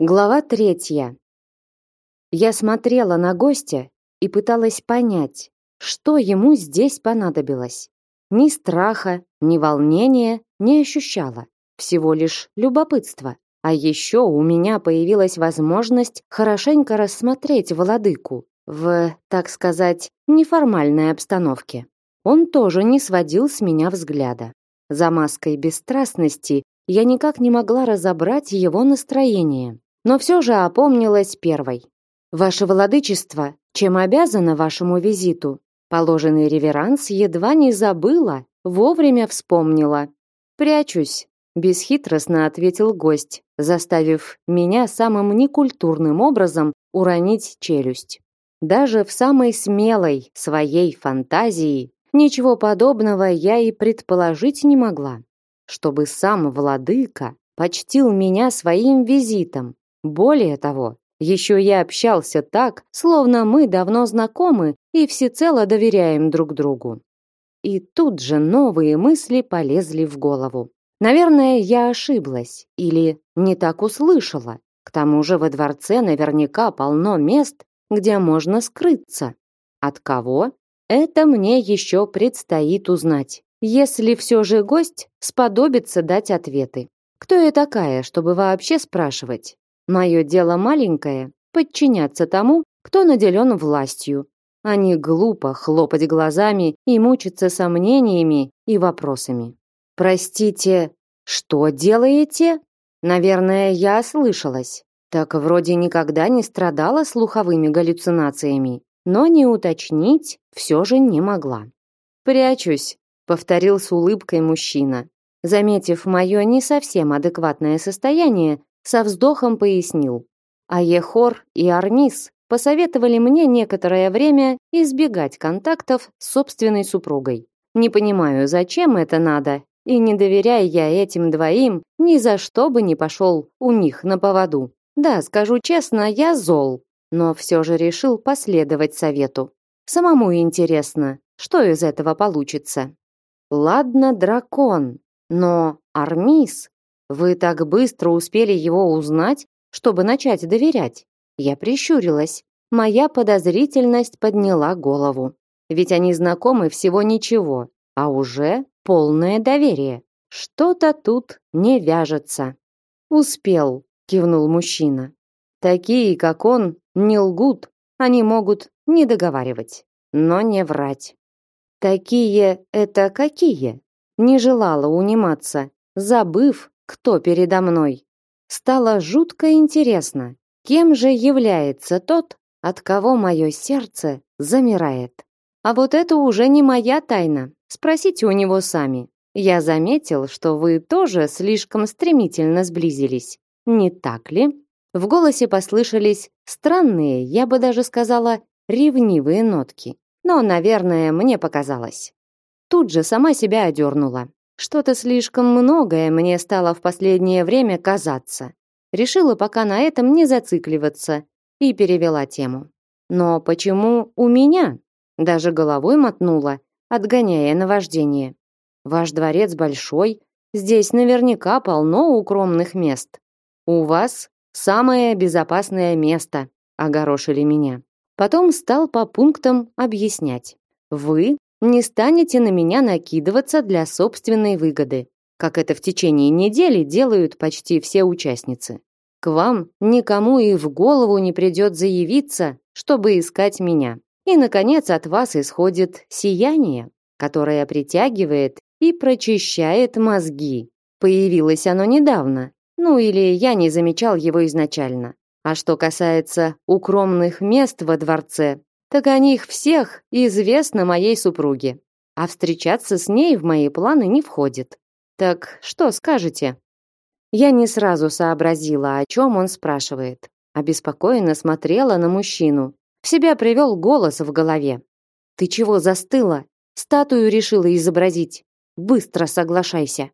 Глава третья. Я смотрела на гостя и пыталась понять, что ему здесь понадобилось. Ни страха, ни волнения не ощущала, всего лишь любопытство. А еще у меня появилась возможность хорошенько рассмотреть владыку в, так сказать, неформальной обстановке. Он тоже не сводил с меня взгляда. За маской бесстрастности я никак не могла разобрать его настроение но все же опомнилась первой. Ваше владычество, чем обязана вашему визиту? Положенный реверанс едва не забыла, вовремя вспомнила. Прячусь, бесхитростно ответил гость, заставив меня самым некультурным образом уронить челюсть. Даже в самой смелой своей фантазии ничего подобного я и предположить не могла. Чтобы сам владыка почтил меня своим визитом, более того, еще я общался так, словно мы давно знакомы и всецело доверяем друг другу. И тут же новые мысли полезли в голову. Наверное, я ошиблась или не так услышала. К тому же во дворце наверняка полно мест, где можно скрыться. От кого? Это мне еще предстоит узнать. Если все же гость сподобится дать ответы. Кто я такая, чтобы вообще спрашивать? Мое дело маленькое — подчиняться тому, кто наделен властью, а не глупо хлопать глазами и мучиться сомнениями и вопросами. «Простите, что делаете?» Наверное, я ослышалась. Так вроде никогда не страдала слуховыми галлюцинациями, но не уточнить все же не могла. «Прячусь», — повторил с улыбкой мужчина. Заметив мое не совсем адекватное состояние, со вздохом пояснил. А Ехор и Армис посоветовали мне некоторое время избегать контактов с собственной супругой. Не понимаю, зачем это надо, и не доверяя я этим двоим, ни за что бы не пошел у них на поводу. Да, скажу честно, я зол, но все же решил последовать совету. Самому интересно, что из этого получится. Ладно, дракон, но Армис вы так быстро успели его узнать, чтобы начать доверять. Я прищурилась. Моя подозрительность подняла голову. Ведь они знакомы всего ничего, а уже полное доверие. Что-то тут не вяжется. Успел, кивнул мужчина. Такие, как он, не лгут, они могут не договаривать, но не врать. Такие это какие? Не желала униматься, забыв, кто передо мной. Стало жутко интересно, кем же является тот, от кого мое сердце замирает. А вот это уже не моя тайна. Спросите у него сами. Я заметил, что вы тоже слишком стремительно сблизились. Не так ли? В голосе послышались странные, я бы даже сказала, ревнивые нотки. Но, наверное, мне показалось. Тут же сама себя одернула. Что-то слишком многое мне стало в последнее время казаться. Решила пока на этом не зацикливаться и перевела тему. Но почему у меня? Даже головой мотнула, отгоняя наваждение. Ваш дворец большой, здесь наверняка полно укромных мест. У вас самое безопасное место, огорошили меня. Потом стал по пунктам объяснять. Вы не станете на меня накидываться для собственной выгоды, как это в течение недели делают почти все участницы. К вам никому и в голову не придет заявиться, чтобы искать меня. И, наконец, от вас исходит сияние, которое притягивает и прочищает мозги. Появилось оно недавно, ну или я не замечал его изначально. А что касается укромных мест во дворце, так о них всех известно моей супруге. А встречаться с ней в мои планы не входит. Так что скажете? Я не сразу сообразила, о чем он спрашивает. Обеспокоенно смотрела на мужчину. В себя привел голос в голове. Ты чего застыла? Статую решила изобразить. Быстро соглашайся.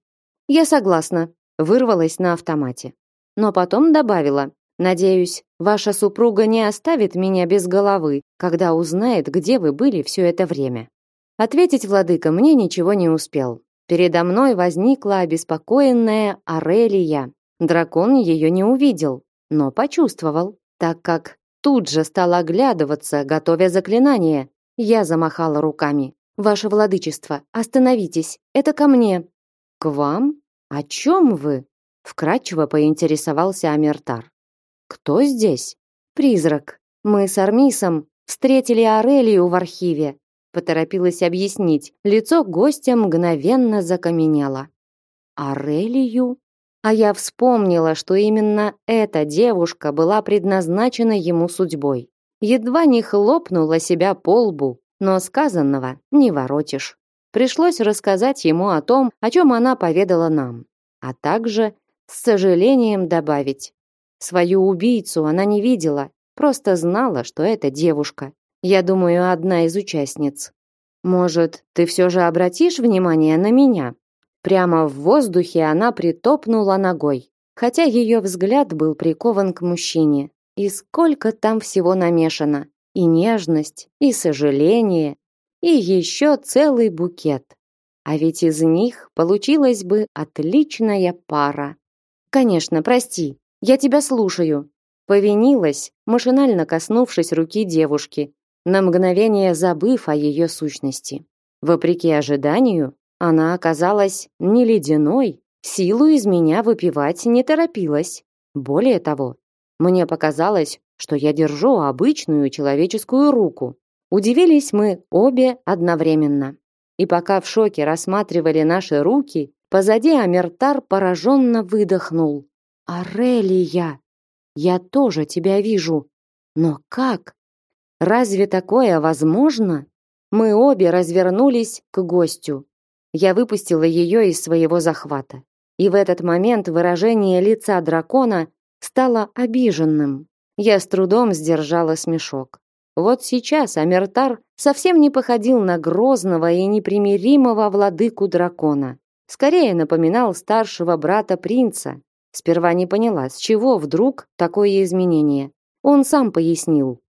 Я согласна, вырвалась на автомате. Но потом добавила: Надеюсь, ваша супруга не оставит меня без головы, когда узнает, где вы были все это время. Ответить владыка мне ничего не успел. Передо мной возникла обеспокоенная Арелия. Дракон ее не увидел. но почувствовал, так как тут же стал оглядываться, готовя заклинание. Я замахала руками. «Ваше владычество, остановитесь, это ко мне». «К вам? О чем вы?» Вкратчиво поинтересовался Амертар. «Кто здесь?» «Призрак. Мы с Армисом встретили Арелию в архиве. Поторопилась объяснить. Лицо гостя мгновенно закаменело. Арелию? А я вспомнила, что именно эта девушка была предназначена ему судьбой. Едва не хлопнула себя по лбу, но сказанного не воротишь. Пришлось рассказать ему о том, о чем она поведала нам, а также с сожалением добавить. Свою убийцу она не видела, просто знала, что это девушка. Я думаю, одна из участниц. Может, ты все же обратишь внимание на меня? Прямо в воздухе она притопнула ногой, хотя ее взгляд был прикован к мужчине. И сколько там всего намешано: и нежность, и сожаление, и еще целый букет. А ведь из них получилась бы отличная пара. Конечно, прости. Я тебя слушаю. Повинилась, машинально коснувшись руки девушки, на мгновение забыв о ее сущности. Вопреки ожиданию, она оказалась не ледяной, силу из меня выпивать не торопилась. Более того, мне показалось, что я держу обычную человеческую руку. Удивились мы обе одновременно. И пока в шоке рассматривали наши руки, позади Амертар пораженно выдохнул. «Арелия, я тоже тебя вижу. Но как? Разве такое возможно? Мы обе развернулись к гостю. Я выпустила ее из своего захвата. И в этот момент выражение лица дракона стало обиженным. Я с трудом сдержала смешок. Вот сейчас Амертар совсем не походил на грозного и непримиримого владыку дракона. Скорее напоминал старшего брата принца. Сперва не поняла, с чего вдруг такое изменение. Он сам пояснил.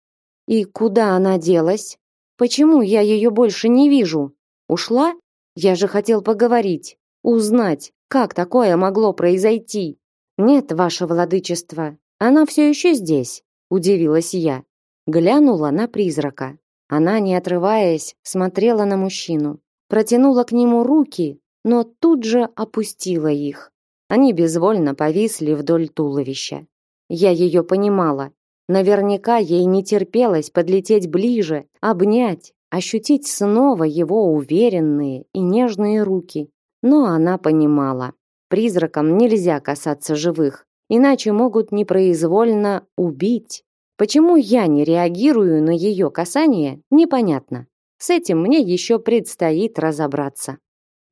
И куда она делась? Почему я ее больше не вижу? Ушла? Я же хотел поговорить, узнать, как такое могло произойти. Нет, ваше владычество, она все еще здесь, удивилась я. Глянула на призрака. Она, не отрываясь, смотрела на мужчину, протянула к нему руки, но тут же опустила их. Они безвольно повисли вдоль туловища. Я ее понимала. Наверняка ей не терпелось подлететь ближе, обнять, ощутить снова его уверенные и нежные руки. Но она понимала, призракам нельзя касаться живых, иначе могут непроизвольно убить. Почему я не реагирую на ее касание, непонятно. С этим мне еще предстоит разобраться.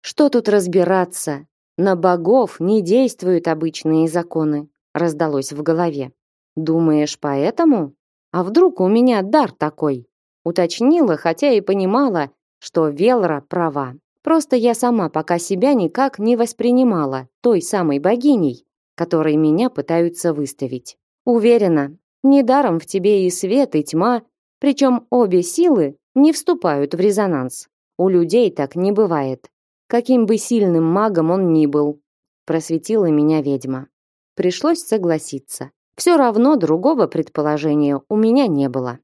Что тут разбираться? На богов не действуют обычные законы, раздалось в голове. Думаешь, поэтому? А вдруг у меня дар такой? Уточнила, хотя и понимала, что Велра права. Просто я сама пока себя никак не воспринимала той самой богиней, которой меня пытаются выставить. Уверена, недаром в тебе и свет, и тьма, причем обе силы не вступают в резонанс. У людей так не бывает. Каким бы сильным магом он ни был, просветила меня ведьма. Пришлось согласиться. Все равно другого предположения у меня не было.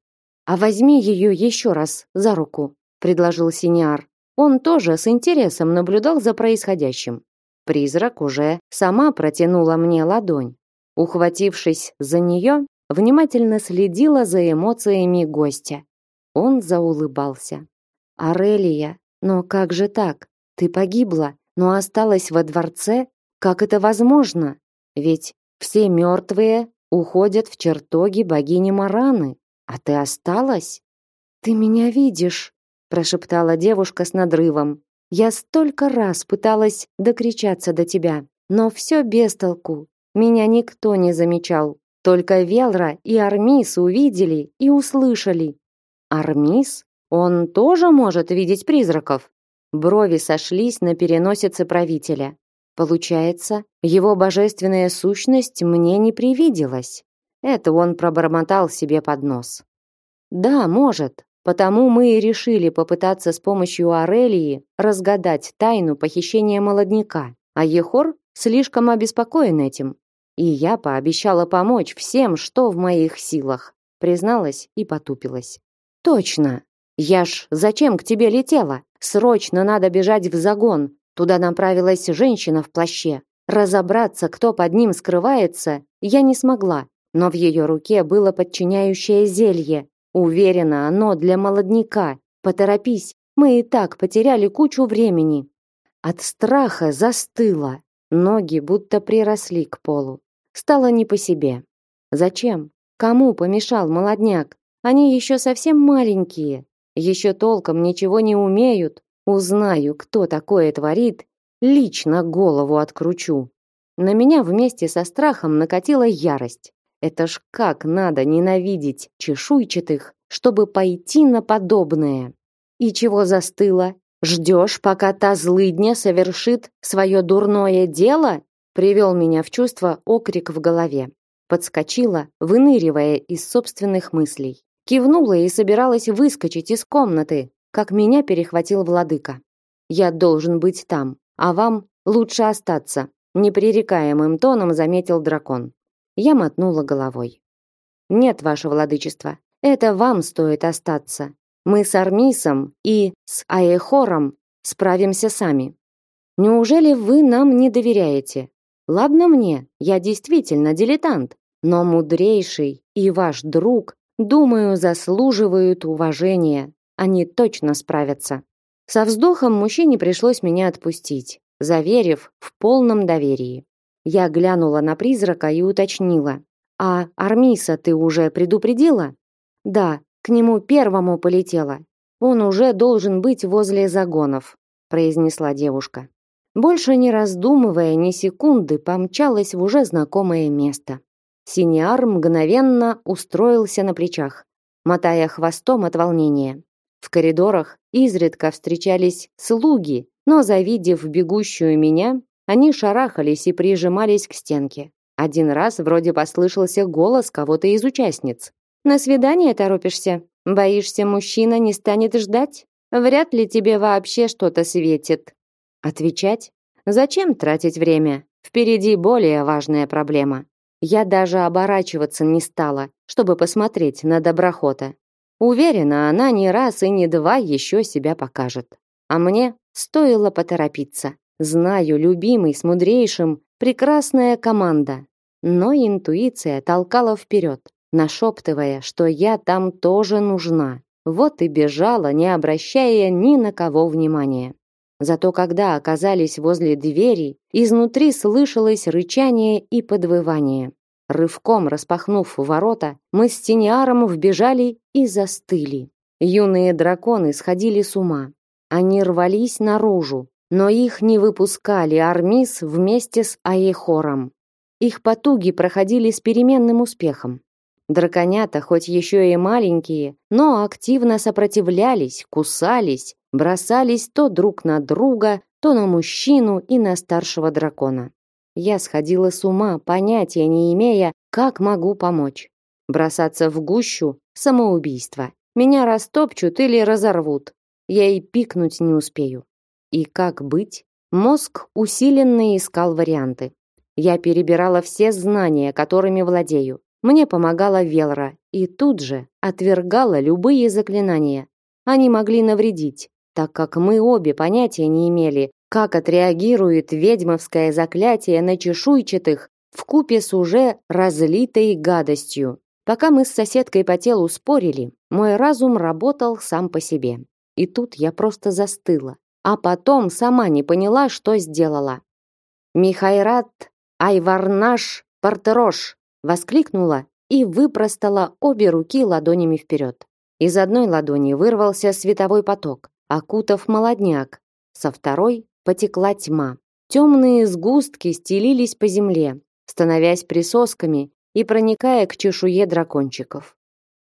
А возьми ее еще раз за руку, предложил Синиар. Он тоже с интересом наблюдал за происходящим. Призрак уже сама протянула мне ладонь. Ухватившись за нее, внимательно следила за эмоциями гостя. Он заулыбался. Арелия, но как же так? Ты погибла, но осталась во дворце? Как это возможно? Ведь все мертвые уходят в чертоги богини Мараны, а ты осталась? Ты меня видишь, прошептала девушка с надрывом. Я столько раз пыталась докричаться до тебя, но все без толку. Меня никто не замечал. Только Велра и Армис увидели и услышали. Армис? Он тоже может видеть призраков? Брови сошлись на переносице правителя. Получается, его божественная сущность мне не привиделась. Это он пробормотал себе под нос. Да, может. Потому мы и решили попытаться с помощью Арелии разгадать тайну похищения молодняка. А Ехор слишком обеспокоен этим. И я пообещала помочь всем, что в моих силах. Призналась и потупилась. Точно. Я ж зачем к тебе летела? Срочно надо бежать в загон. Туда направилась женщина в плаще. Разобраться, кто под ним скрывается, я не смогла, но в ее руке было подчиняющее зелье. Уверена, оно для молодняка. Поторопись, мы и так потеряли кучу времени. От страха застыла. Ноги будто приросли к полу. Стало не по себе. Зачем? Кому помешал молодняк? Они еще совсем маленькие. Еще толком ничего не умеют. Узнаю, кто такое творит, лично голову откручу. На меня вместе со страхом накатила ярость. Это ж как надо ненавидеть чешуйчатых, чтобы пойти на подобное. И чего застыла? Ждешь, пока та злыдня совершит свое дурное дело? Привел меня в чувство окрик в голове. Подскочила, выныривая из собственных мыслей. Кивнула и собиралась выскочить из комнаты, как меня перехватил владыка. Я должен быть там, а вам лучше остаться, непререкаемым тоном заметил дракон. Я мотнула головой. Нет, ваше владычество, это вам стоит остаться. Мы с Армисом и с Аехором справимся сами. Неужели вы нам не доверяете? Ладно мне, я действительно дилетант, но мудрейший и ваш друг, думаю, заслуживают уважения. Они точно справятся. Со вздохом мужчине пришлось меня отпустить, заверив в полном доверии. Я глянула на призрака и уточнила: "А Армиса ты уже предупредила?" "Да, к нему первому полетела. Он уже должен быть возле загонов", произнесла девушка. Больше не раздумывая ни секунды, помчалась в уже знакомое место. Синиар мгновенно устроился на плечах, мотая хвостом от волнения. В коридорах изредка встречались слуги, но завидев бегущую меня, они шарахались и прижимались к стенке. Один раз вроде послышался голос кого-то из участниц. «На свидание торопишься? Боишься, мужчина не станет ждать? Вряд ли тебе вообще что-то светит». Отвечать? Зачем тратить время? Впереди более важная проблема. Я даже оборачиваться не стала, чтобы посмотреть на доброхота. Уверена, она не раз и не два еще себя покажет. А мне стоило поторопиться. Знаю, любимый с мудрейшим, прекрасная команда. Но интуиция толкала вперед, нашептывая, что я там тоже нужна. Вот и бежала, не обращая ни на кого внимания. Зато когда оказались возле двери, изнутри слышалось рычание и подвывание. Рывком распахнув ворота, мы с Тиниаром вбежали и застыли. Юные драконы сходили с ума. Они рвались наружу, но их не выпускали Армис вместе с Аехором. Их потуги проходили с переменным успехом. Драконята, хоть еще и маленькие, но активно сопротивлялись, кусались, бросались то друг на друга, то на мужчину и на старшего дракона. Я сходила с ума, понятия не имея, как могу помочь. Бросаться в гущу – самоубийство. Меня растопчут или разорвут. Я и пикнуть не успею. И как быть? Мозг усиленно искал варианты. Я перебирала все знания, которыми владею. Мне помогала Велра и тут же отвергала любые заклинания. Они могли навредить, так как мы обе понятия не имели, как отреагирует ведьмовское заклятие на чешуйчатых в купе с уже разлитой гадостью. Пока мы с соседкой по телу спорили, мой разум работал сам по себе. И тут я просто застыла, а потом сама не поняла, что сделала. Михайрат Айварнаш Партерош воскликнула и выпростала обе руки ладонями вперед. Из одной ладони вырвался световой поток, окутав молодняк, со второй потекла тьма. Темные сгустки стелились по земле, становясь присосками и проникая к чешуе дракончиков.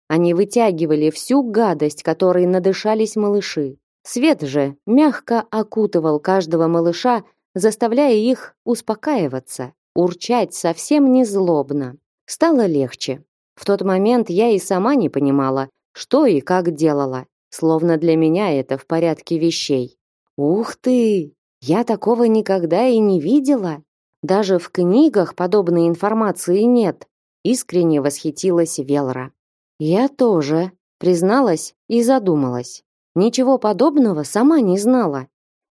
Они вытягивали всю гадость, которой надышались малыши. Свет же мягко окутывал каждого малыша, заставляя их успокаиваться, урчать совсем не злобно. Стало легче. В тот момент я и сама не понимала, что и как делала, словно для меня это в порядке вещей. Ух ты! Я такого никогда и не видела. Даже в книгах подобной информации нет, искренне восхитилась Велра. Я тоже, призналась и задумалась. Ничего подобного сама не знала.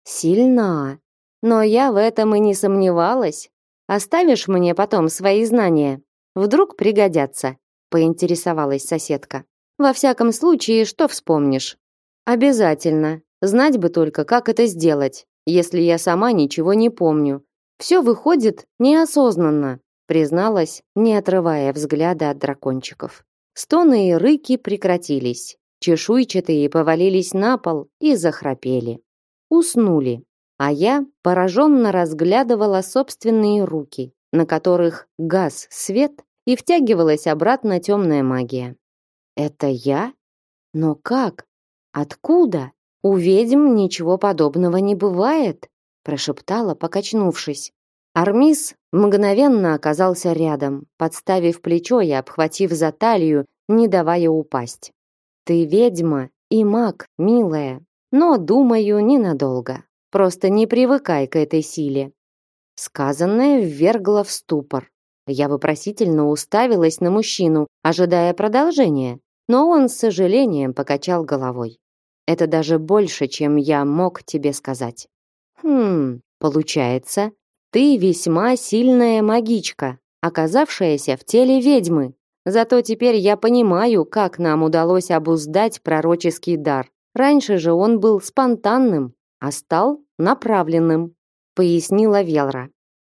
Сильна. Но я в этом и не сомневалась. Оставишь мне потом свои знания? Вдруг пригодятся, поинтересовалась соседка. Во всяком случае, что вспомнишь? Обязательно. Знать бы только, как это сделать, если я сама ничего не помню. Все выходит неосознанно, призналась, не отрывая взгляда от дракончиков. Стоны и рыки прекратились. Чешуйчатые повалились на пол и захрапели. Уснули. А я пораженно разглядывала собственные руки, на которых газ свет и втягивалась обратно темная магия. Это я? Но как? Откуда? У ведьм ничего подобного не бывает, прошептала, покачнувшись. Армис мгновенно оказался рядом, подставив плечо и обхватив за талию, не давая упасть. Ты ведьма и маг, милая, но, думаю, ненадолго. Просто не привыкай к этой силе. Сказанное ввергло в ступор. Я вопросительно уставилась на мужчину, ожидая продолжения, но он с сожалением покачал головой. Это даже больше, чем я мог тебе сказать. Хм, получается, ты весьма сильная магичка, оказавшаяся в теле ведьмы. Зато теперь я понимаю, как нам удалось обуздать пророческий дар. Раньше же он был спонтанным, а стал направленным, пояснила Велра.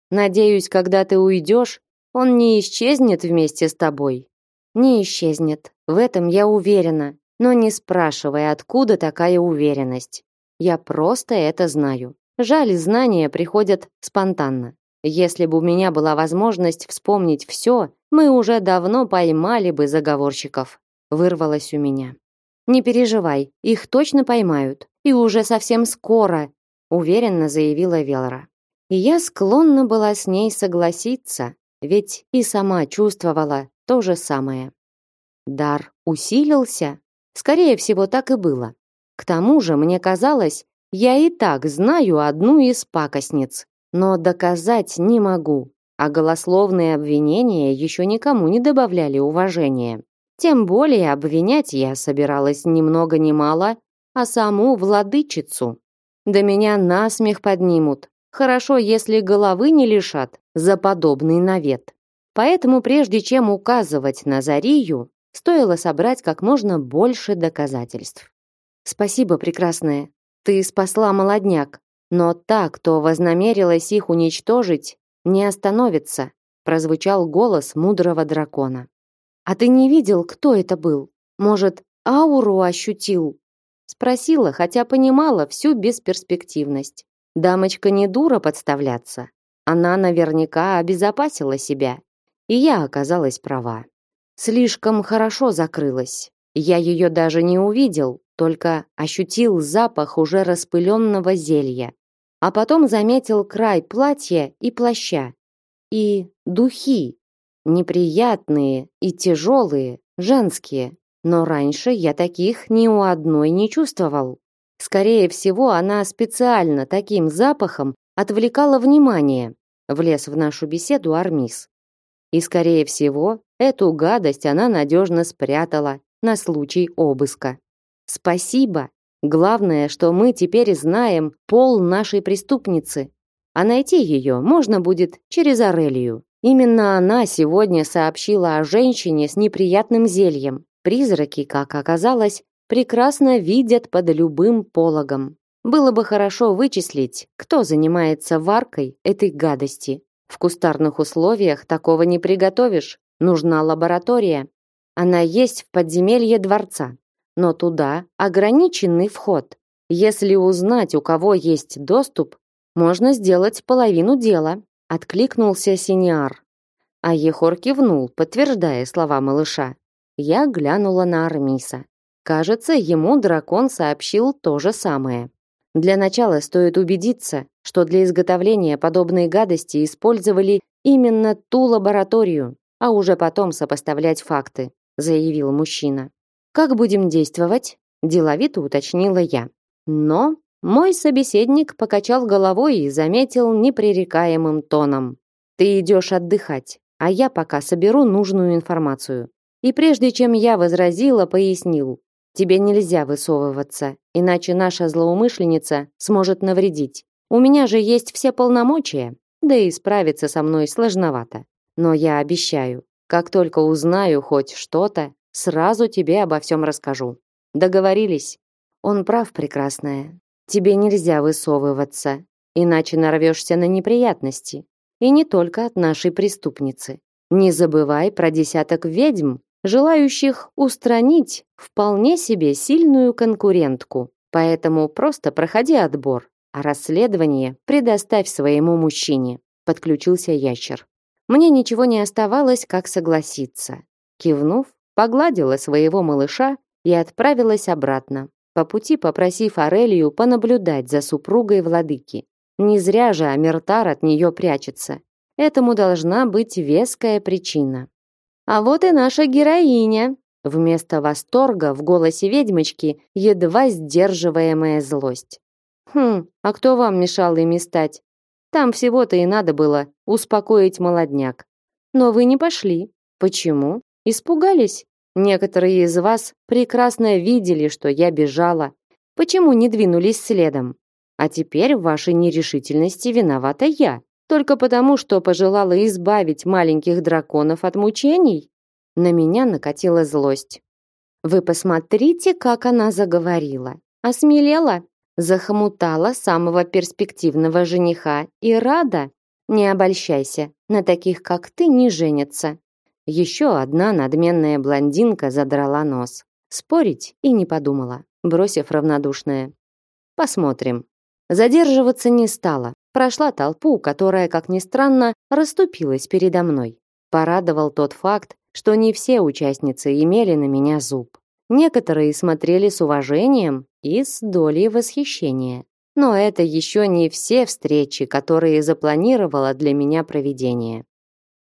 Надеюсь, когда ты уйдешь, он не исчезнет вместе с тобой. Не исчезнет. В этом я уверена, но не спрашивай, откуда такая уверенность. Я просто это знаю. Жаль, знания приходят спонтанно. Если бы у меня была возможность вспомнить все, мы уже давно поймали бы заговорщиков. Вырвалось у меня. Не переживай, их точно поймают. И уже совсем скоро, уверенно заявила Велра. И я склонна была с ней согласиться, ведь и сама чувствовала то же самое. Дар усилился? Скорее всего, так и было. К тому же, мне казалось, я и так знаю одну из пакостниц, но доказать не могу, а голословные обвинения еще никому не добавляли уважения. Тем более обвинять я собиралась ни много ни мало, а саму владычицу. Да меня насмех поднимут. Хорошо, если головы не лишат за подобный навет. Поэтому прежде чем указывать на Зарию, стоило собрать как можно больше доказательств. Спасибо, прекрасная. Ты спасла молодняк, но та, кто вознамерилась их уничтожить, не остановится, прозвучал голос мудрого дракона. А ты не видел, кто это был? Может, ауру ощутил? Спросила, хотя понимала всю бесперспективность. Дамочка не дура подставляться. Она наверняка обезопасила себя. И я оказалась права. Слишком хорошо закрылась. Я ее даже не увидел, только ощутил запах уже распыленного зелья. А потом заметил край платья и плаща. И духи, неприятные и тяжелые, женские. Но раньше я таких ни у одной не чувствовал. Скорее всего, она специально таким запахом отвлекала внимание. Влез в нашу беседу Армис. И скорее всего, эту гадость она надежно спрятала на случай обыска. Спасибо. Главное, что мы теперь знаем пол нашей преступницы. А найти ее можно будет через Арелию. Именно она сегодня сообщила о женщине с неприятным зельем. Призраки, как оказалось, прекрасно видят под любым пологом. Было бы хорошо вычислить, кто занимается варкой этой гадости. В кустарных условиях такого не приготовишь. Нужна лаборатория. Она есть в подземелье дворца. Но туда ограниченный вход. Если узнать, у кого есть доступ, можно сделать половину дела откликнулся Синиар. А Ехор кивнул, подтверждая слова малыша. Я глянула на Армиса. Кажется, ему дракон сообщил то же самое. Для начала стоит убедиться, что для изготовления подобной гадости использовали именно ту лабораторию, а уже потом сопоставлять факты, заявил мужчина. Как будем действовать? деловито уточнила я. Но Мой собеседник покачал головой и заметил непререкаемым тоном. Ты идешь отдыхать, а я пока соберу нужную информацию. И прежде чем я возразила, пояснил. Тебе нельзя высовываться, иначе наша злоумышленница сможет навредить. У меня же есть все полномочия, да и справиться со мной сложновато. Но я обещаю, как только узнаю хоть что-то, сразу тебе обо всем расскажу. Договорились? Он прав, прекрасная. Тебе нельзя высовываться, иначе нарвешься на неприятности. И не только от нашей преступницы. Не забывай про десяток ведьм, желающих устранить вполне себе сильную конкурентку. Поэтому просто проходи отбор, а расследование предоставь своему мужчине, подключился ящер. Мне ничего не оставалось, как согласиться. Кивнув, погладила своего малыша и отправилась обратно, по пути попросив Арелию понаблюдать за супругой владыки. Не зря же Амертар от нее прячется. Этому должна быть веская причина. А вот и наша героиня. Вместо восторга в голосе ведьмочки едва сдерживаемая злость. Хм, а кто вам мешал ими стать? Там всего-то и надо было успокоить молодняк. Но вы не пошли. Почему? Испугались? Некоторые из вас прекрасно видели, что я бежала. Почему не двинулись следом? А теперь в вашей нерешительности виновата я только потому, что пожелала избавить маленьких драконов от мучений? На меня накатила злость. Вы посмотрите, как она заговорила. Осмелела, захомутала самого перспективного жениха и рада. Не обольщайся, на таких, как ты, не женятся. Еще одна надменная блондинка задрала нос. Спорить и не подумала, бросив равнодушное. Посмотрим. Задерживаться не стала, Прошла толпу, которая, как ни странно, расступилась передо мной. Порадовал тот факт, что не все участницы имели на меня зуб. Некоторые смотрели с уважением и с долей восхищения. Но это еще не все встречи, которые запланировало для меня проведение.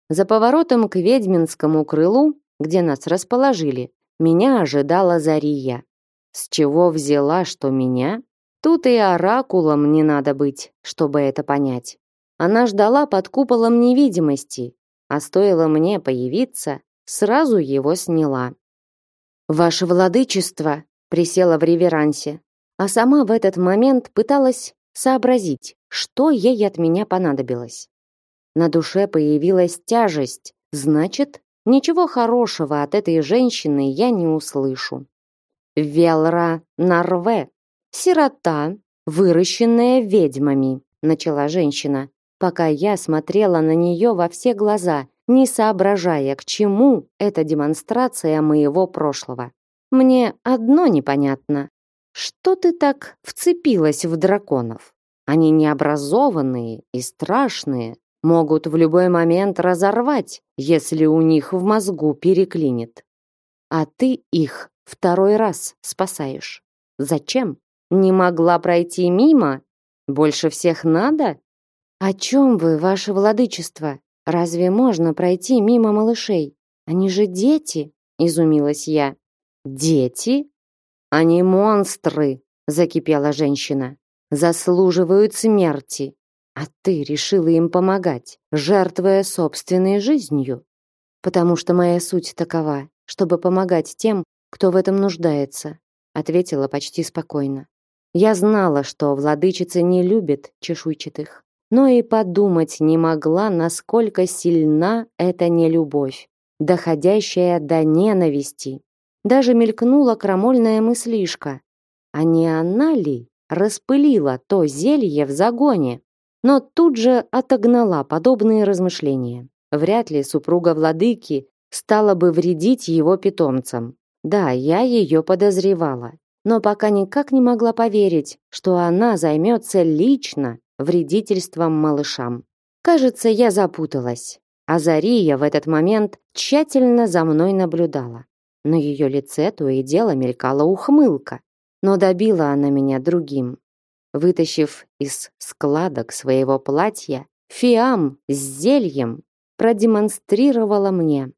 За поворотом к ведьминскому крылу, где нас расположили, меня ожидала Зария. С чего взяла, что меня? Тут и оракулом не надо быть, чтобы это понять. Она ждала под куполом невидимости, а стоило мне появиться, сразу его сняла. «Ваше владычество!» присела в реверансе, а сама в этот момент пыталась сообразить, что ей от меня понадобилось. На душе появилась тяжесть, значит, ничего хорошего от этой женщины я не услышу. Велра Нарве Сирота, выращенная ведьмами, начала женщина, пока я смотрела на нее во все глаза, не соображая, к чему эта демонстрация моего прошлого. Мне одно непонятно. Что ты так вцепилась в драконов? Они необразованные и страшные, могут в любой момент разорвать, если у них в мозгу переклинит. А ты их второй раз спасаешь. Зачем? Не могла пройти мимо? Больше всех надо? О чем вы, ваше владычество? Разве можно пройти мимо малышей? Они же дети, изумилась я. Дети? Они монстры, закипела женщина. Заслуживают смерти. А ты решила им помогать, жертвуя собственной жизнью. Потому что моя суть такова, чтобы помогать тем, кто в этом нуждается, ответила почти спокойно. Я знала, что владычица не любит чешуйчатых, но и подумать не могла, насколько сильна эта нелюбовь, доходящая до ненависти. Даже мелькнула крамольная мыслишка. А не она ли распылила то зелье в загоне? Но тут же отогнала подобные размышления. Вряд ли супруга владыки стала бы вредить его питомцам. Да, я ее подозревала но пока никак не могла поверить, что она займется лично вредительством малышам. Кажется, я запуталась. А Зария в этот момент тщательно за мной наблюдала. На ее лице то и дело мелькала ухмылка, но добила она меня другим. Вытащив из складок своего платья фиам с зельем, продемонстрировала мне.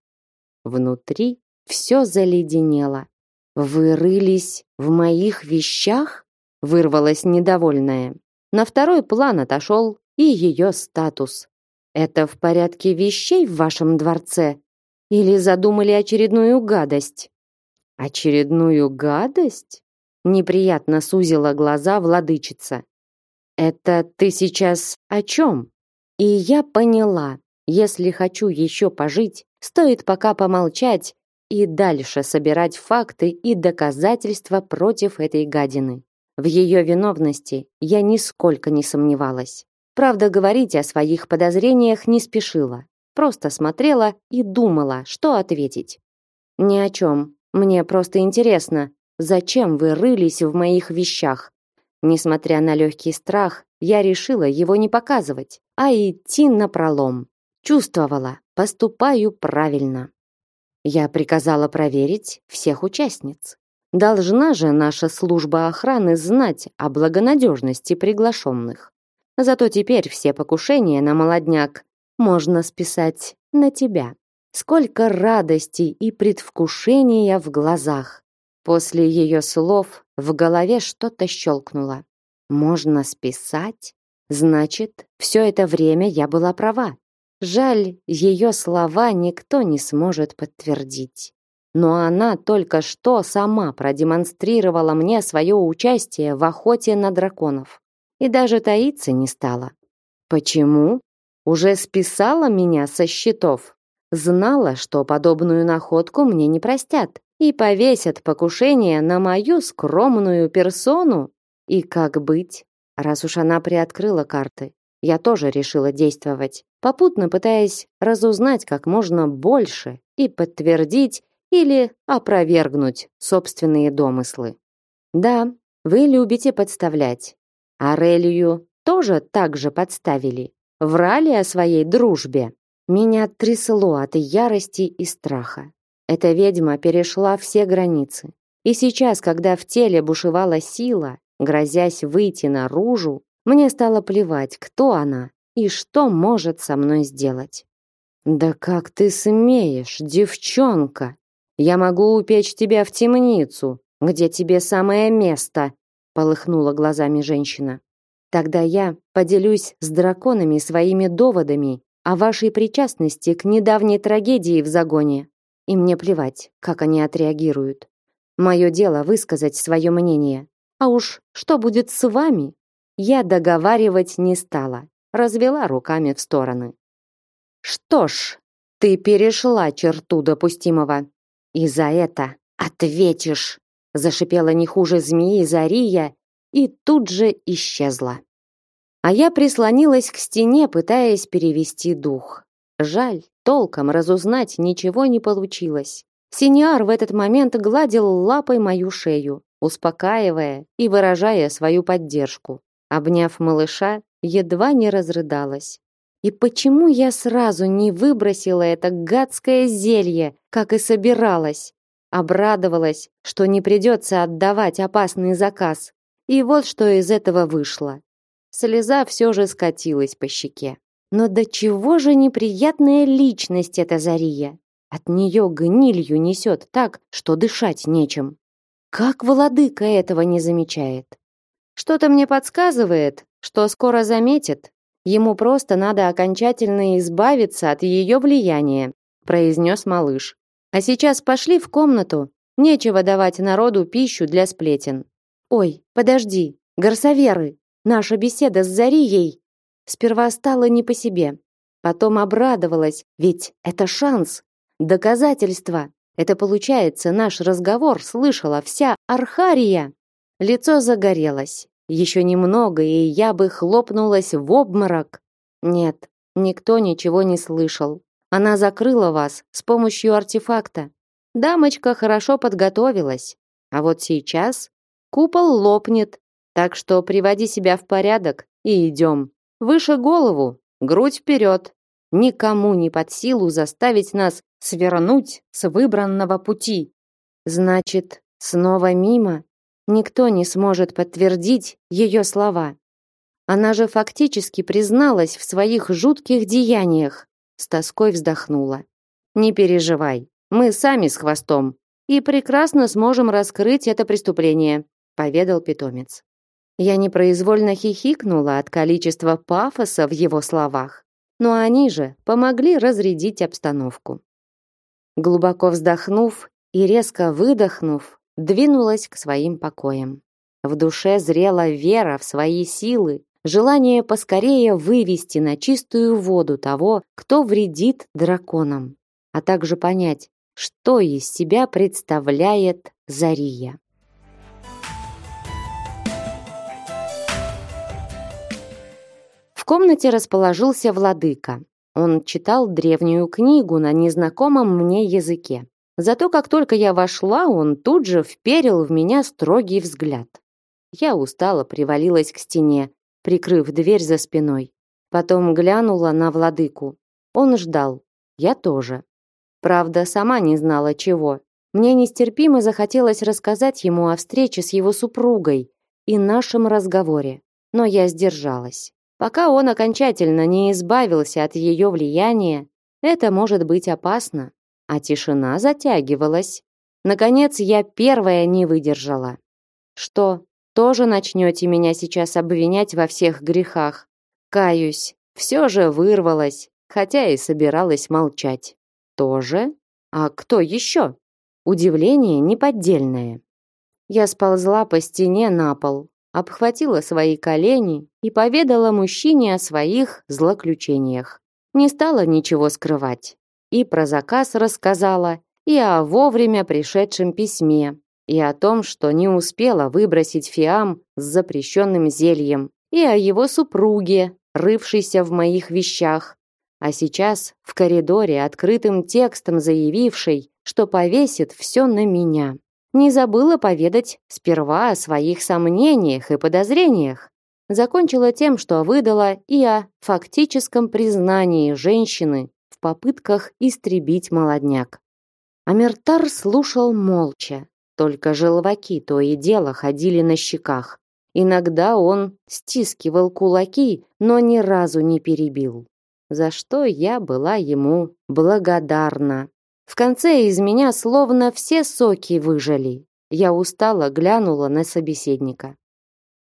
Внутри все заледенело, вы рылись в моих вещах? вырвалась недовольная. На второй план отошел и ее статус. Это в порядке вещей в вашем дворце? Или задумали очередную гадость? Очередную гадость? Неприятно сузила глаза владычица. Это ты сейчас о чем? И я поняла, если хочу еще пожить, стоит пока помолчать и дальше собирать факты и доказательства против этой гадины. В ее виновности я нисколько не сомневалась. Правда, говорить о своих подозрениях не спешила. Просто смотрела и думала, что ответить. Ни о чем. Мне просто интересно, зачем вы рылись в моих вещах? Несмотря на легкий страх, я решила его не показывать, а идти на пролом. Чувствовала, поступаю правильно. Я приказала проверить всех участниц. Должна же наша служба охраны знать о благонадежности приглашенных. Зато теперь все покушения на молодняк можно списать на тебя. Сколько радости и предвкушения в глазах. После ее слов в голове что-то щелкнуло. Можно списать? Значит, все это время я была права. Жаль, ее слова никто не сможет подтвердить. Но она только что сама продемонстрировала мне свое участие в охоте на драконов. И даже таиться не стала. Почему? Уже списала меня со счетов. Знала, что подобную находку мне не простят и повесят покушение на мою скромную персону. И как быть, раз уж она приоткрыла карты? Я тоже решила действовать, попутно пытаясь разузнать как можно больше и подтвердить или опровергнуть собственные домыслы. Да, вы любите подставлять. Арелию тоже так же подставили. Врали о своей дружбе. Меня трясло от ярости и страха. Эта ведьма перешла все границы. И сейчас, когда в теле бушевала сила, грозясь выйти наружу, мне стало плевать, кто она и что может со мной сделать. «Да как ты смеешь, девчонка! Я могу упечь тебя в темницу, где тебе самое место!» полыхнула глазами женщина. «Тогда я поделюсь с драконами своими доводами о вашей причастности к недавней трагедии в загоне. И мне плевать, как они отреагируют. Мое дело высказать свое мнение. А уж что будет с вами, я договаривать не стала, развела руками в стороны. Что ж, ты перешла черту допустимого. И за это ответишь, зашипела не хуже змеи Зария и тут же исчезла. А я прислонилась к стене, пытаясь перевести дух. Жаль, толком разузнать ничего не получилось. Синиар в этот момент гладил лапой мою шею, успокаивая и выражая свою поддержку. Обняв малыша, едва не разрыдалась. И почему я сразу не выбросила это гадское зелье, как и собиралась? Обрадовалась, что не придется отдавать опасный заказ. И вот что из этого вышло. Слеза все же скатилась по щеке. Но до чего же неприятная личность эта Зария? От нее гнилью несет так, что дышать нечем. Как владыка этого не замечает? Что-то мне подсказывает, что скоро заметит. Ему просто надо окончательно избавиться от ее влияния, произнес малыш. А сейчас пошли в комнату. Нечего давать народу пищу для сплетен. Ой, подожди, горсоверы, наша беседа с Зарией. Сперва стало не по себе, потом обрадовалась, ведь это шанс, доказательство. Это получается, наш разговор слышала вся Архария. Лицо загорелось. Еще немного, и я бы хлопнулась в обморок. Нет, никто ничего не слышал. Она закрыла вас с помощью артефакта. Дамочка хорошо подготовилась. А вот сейчас купол лопнет. Так что приводи себя в порядок и идем. Выше голову, грудь вперед. Никому не под силу заставить нас свернуть с выбранного пути. Значит, снова мимо? Никто не сможет подтвердить ее слова. Она же фактически призналась в своих жутких деяниях. С тоской вздохнула. Не переживай, мы сами с хвостом и прекрасно сможем раскрыть это преступление, поведал питомец. Я непроизвольно хихикнула от количества пафоса в его словах, но они же помогли разрядить обстановку. Глубоко вздохнув и резко выдохнув, двинулась к своим покоям. В душе зрела вера в свои силы, желание поскорее вывести на чистую воду того, кто вредит драконам, а также понять, что из себя представляет Зария. комнате расположился владыка. Он читал древнюю книгу на незнакомом мне языке. Зато как только я вошла, он тут же вперил в меня строгий взгляд. Я устало привалилась к стене, прикрыв дверь за спиной. Потом глянула на владыку. Он ждал. Я тоже. Правда, сама не знала чего. Мне нестерпимо захотелось рассказать ему о встрече с его супругой и нашем разговоре, но я сдержалась. Пока он окончательно не избавился от ее влияния, это может быть опасно. А тишина затягивалась. Наконец я первая не выдержала. Что, тоже начнете меня сейчас обвинять во всех грехах? Каюсь, все же вырвалась, хотя и собиралась молчать. Тоже? А кто еще? Удивление неподдельное. Я сползла по стене на пол, обхватила свои колени и поведала мужчине о своих злоключениях. Не стала ничего скрывать. И про заказ рассказала, и о вовремя пришедшем письме, и о том, что не успела выбросить фиам с запрещенным зельем, и о его супруге, рывшейся в моих вещах, а сейчас в коридоре открытым текстом заявившей, что повесит все на меня не забыла поведать сперва о своих сомнениях и подозрениях. Закончила тем, что выдала и о фактическом признании женщины в попытках истребить молодняк. Амертар слушал молча, только желваки то и дело ходили на щеках. Иногда он стискивал кулаки, но ни разу не перебил. За что я была ему благодарна. В конце из меня словно все соки выжали. Я устало глянула на собеседника.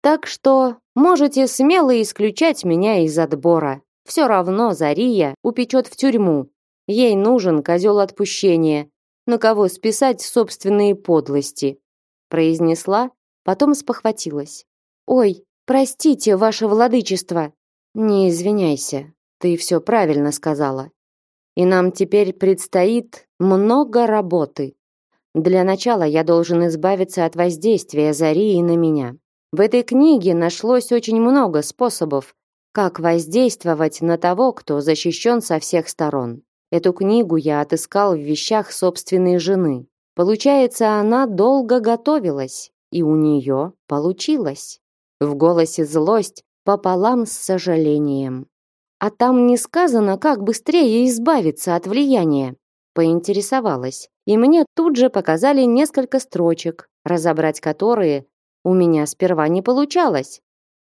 Так что можете смело исключать меня из отбора. Все равно Зария упечет в тюрьму. Ей нужен козел отпущения, на кого списать собственные подлости. Произнесла, потом спохватилась. Ой, простите, ваше владычество. Не извиняйся, ты все правильно сказала. И нам теперь предстоит много работы. Для начала я должен избавиться от воздействия Зарии на меня. В этой книге нашлось очень много способов, как воздействовать на того, кто защищен со всех сторон. Эту книгу я отыскал в вещах собственной жены. Получается, она долго готовилась, и у нее получилось. В голосе злость пополам с сожалением. А там не сказано, как быстрее избавиться от влияния. Поинтересовалась. И мне тут же показали несколько строчек, разобрать которые у меня сперва не получалось.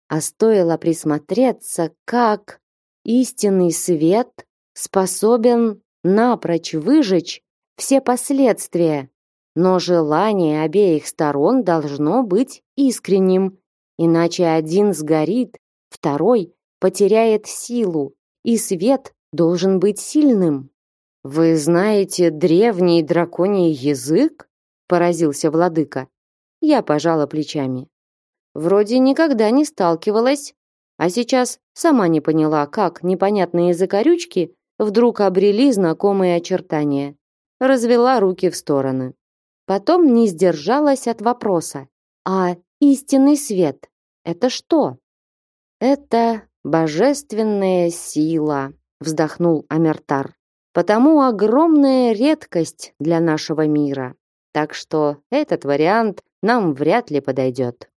А стоило присмотреться, как истинный свет способен напрочь выжечь все последствия. Но желание обеих сторон должно быть искренним, иначе один сгорит, второй потеряет силу, и свет должен быть сильным. Вы знаете древний драконий язык? поразился владыка. Я пожала плечами. Вроде никогда не сталкивалась, а сейчас сама не поняла, как непонятные закорючки вдруг обрели знакомые очертания. Развела руки в стороны. Потом не сдержалась от вопроса: "А истинный свет это что?" "Это Божественная сила, вздохнул Амертар. Потому огромная редкость для нашего мира. Так что этот вариант нам вряд ли подойдет.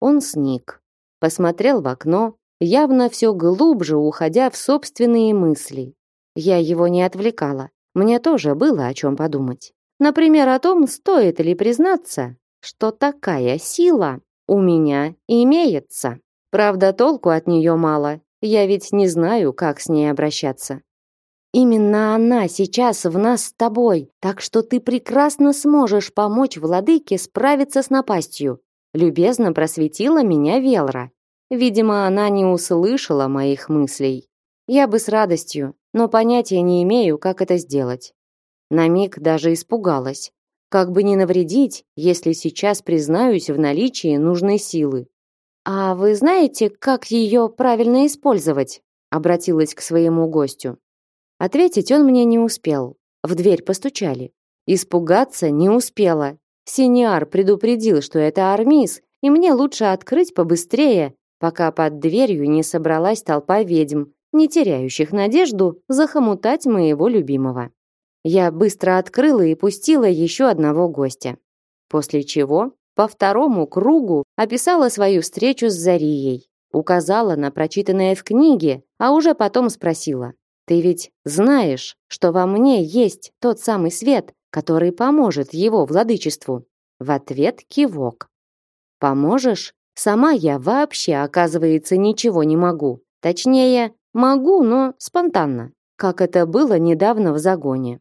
Он сник, посмотрел в окно, явно все глубже уходя в собственные мысли. Я его не отвлекала. Мне тоже было о чем подумать. Например, о том, стоит ли признаться, что такая сила у меня имеется. Правда, толку от нее мало. Я ведь не знаю, как с ней обращаться. Именно она сейчас в нас с тобой, так что ты прекрасно сможешь помочь владыке справиться с напастью. Любезно просветила меня Велра. Видимо, она не услышала моих мыслей. Я бы с радостью, но понятия не имею, как это сделать. На миг даже испугалась. Как бы не навредить, если сейчас признаюсь в наличии нужной силы. «А вы знаете, как ее правильно использовать?» обратилась к своему гостю. Ответить он мне не успел. В дверь постучали. Испугаться не успела. Синиар предупредил, что это Армис, и мне лучше открыть побыстрее, пока под дверью не собралась толпа ведьм, не теряющих надежду захомутать моего любимого. Я быстро открыла и пустила еще одного гостя. После чего по второму кругу описала свою встречу с Зарией, указала на прочитанное в книге, а уже потом спросила: "Ты ведь знаешь, что во мне есть тот самый свет, который поможет его владычеству?" В ответ кивок. "Поможешь? Сама я вообще, оказывается, ничего не могу. Точнее, могу, но спонтанно, как это было недавно в загоне.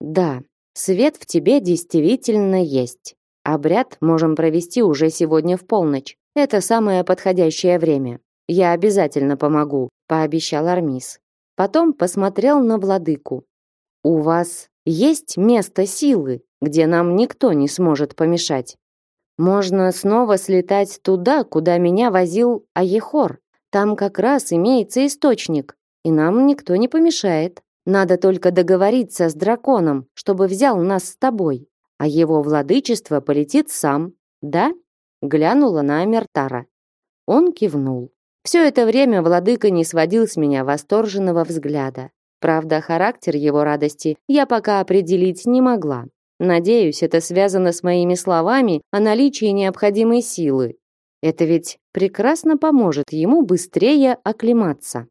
Да, свет в тебе действительно есть. Обряд можем провести уже сегодня в полночь. Это самое подходящее время. Я обязательно помогу, пообещал Армис. Потом посмотрел на владыку. У вас есть место силы, где нам никто не сможет помешать. Можно снова слетать туда, куда меня возил Аехор. Там как раз имеется источник, и нам никто не помешает. Надо только договориться с драконом, чтобы взял нас с тобой, а его владычество полетит сам. Да? Глянула на Амертара. Он кивнул. Все это время владыка не сводил с меня восторженного взгляда. Правда, характер его радости я пока определить не могла. Надеюсь, это связано с моими словами о наличии необходимой силы. Это ведь прекрасно поможет ему быстрее оклематься.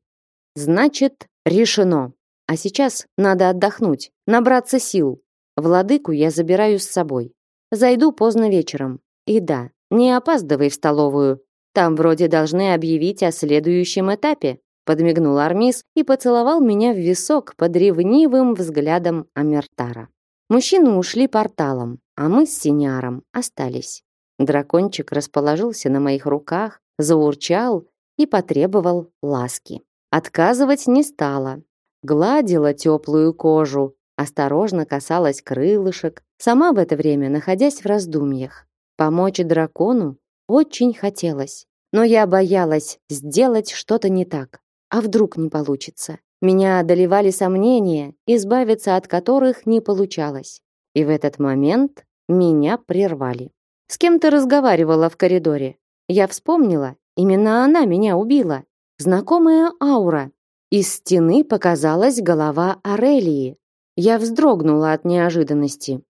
Значит, решено. А сейчас надо отдохнуть, набраться сил. Владыку я забираю с собой. Зайду поздно вечером. И да, не опаздывай в столовую. Там вроде должны объявить о следующем этапе. Подмигнул Армис и поцеловал меня в висок под ревнивым взглядом Амертара. Мужчины ушли порталом, а мы с Синяром остались. Дракончик расположился на моих руках, заурчал и потребовал ласки. Отказывать не стала, гладила теплую кожу, осторожно касалась крылышек, сама в это время находясь в раздумьях. Помочь дракону очень хотелось, но я боялась сделать что-то не так. А вдруг не получится? Меня одолевали сомнения, избавиться от которых не получалось. И в этот момент меня прервали. С кем ты разговаривала в коридоре? Я вспомнила, именно она меня убила. Знакомая аура. Из стены показалась голова Арелии. Я вздрогнула от неожиданности.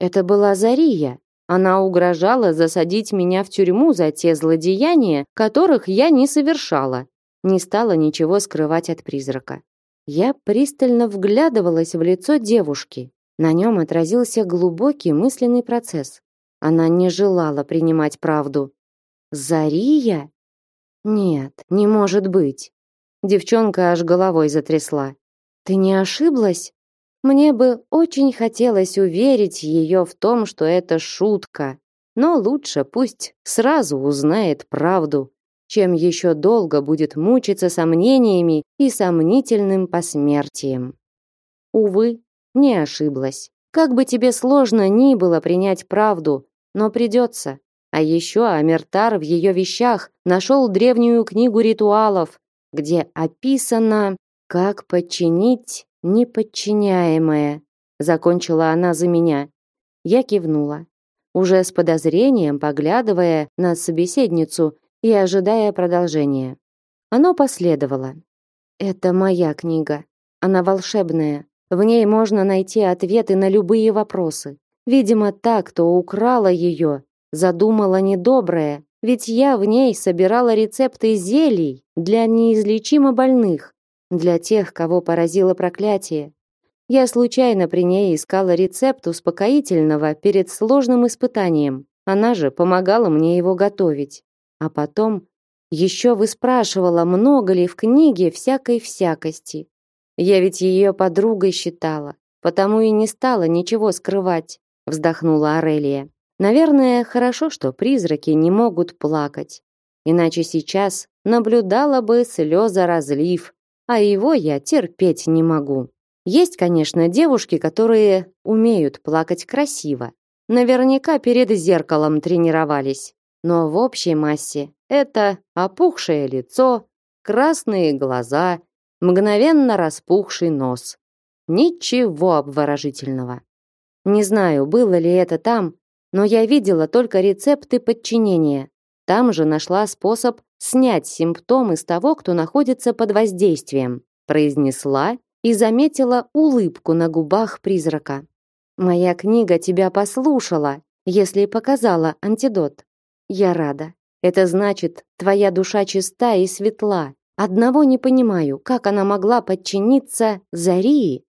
Это была Зария. Она угрожала засадить меня в тюрьму за те злодеяния, которых я не совершала. Не стала ничего скрывать от призрака. Я пристально вглядывалась в лицо девушки. На нем отразился глубокий мысленный процесс. Она не желала принимать правду. Зария? Нет, не может быть. Девчонка аж головой затрясла. Ты не ошиблась? Мне бы очень хотелось уверить ее в том, что это шутка, но лучше пусть сразу узнает правду, чем еще долго будет мучиться сомнениями и сомнительным посмертием. Увы, не ошиблась. Как бы тебе сложно ни было принять правду, но придется. А еще Амертар в ее вещах нашел древнюю книгу ритуалов, где описано, как подчинить неподчиняемое. Закончила она за меня. Я кивнула, уже с подозрением поглядывая на собеседницу и ожидая продолжения. Оно последовало. Это моя книга. Она волшебная. В ней можно найти ответы на любые вопросы. Видимо, та, кто украла ее, задумала недоброе, ведь я в ней собирала рецепты зелий для неизлечимо больных, для тех, кого поразило проклятие. Я случайно при ней искала рецепт успокоительного перед сложным испытанием. Она же помогала мне его готовить. А потом еще выспрашивала, много ли в книге всякой всякости. Я ведь ее подругой считала, потому и не стала ничего скрывать, вздохнула Арелия. Наверное, хорошо, что призраки не могут плакать. Иначе сейчас наблюдала бы слезоразлив, а его я терпеть не могу. Есть, конечно, девушки, которые умеют плакать красиво. Наверняка перед зеркалом тренировались. Но в общей массе это опухшее лицо, красные глаза, мгновенно распухший нос. Ничего обворожительного. Не знаю, было ли это там, но я видела только рецепты подчинения. Там же нашла способ снять симптомы с того, кто находится под воздействием. Произнесла и заметила улыбку на губах призрака. Моя книга тебя послушала, если показала антидот. Я рада. Это значит, твоя душа чиста и светла. Одного не понимаю, как она могла подчиниться Зарии.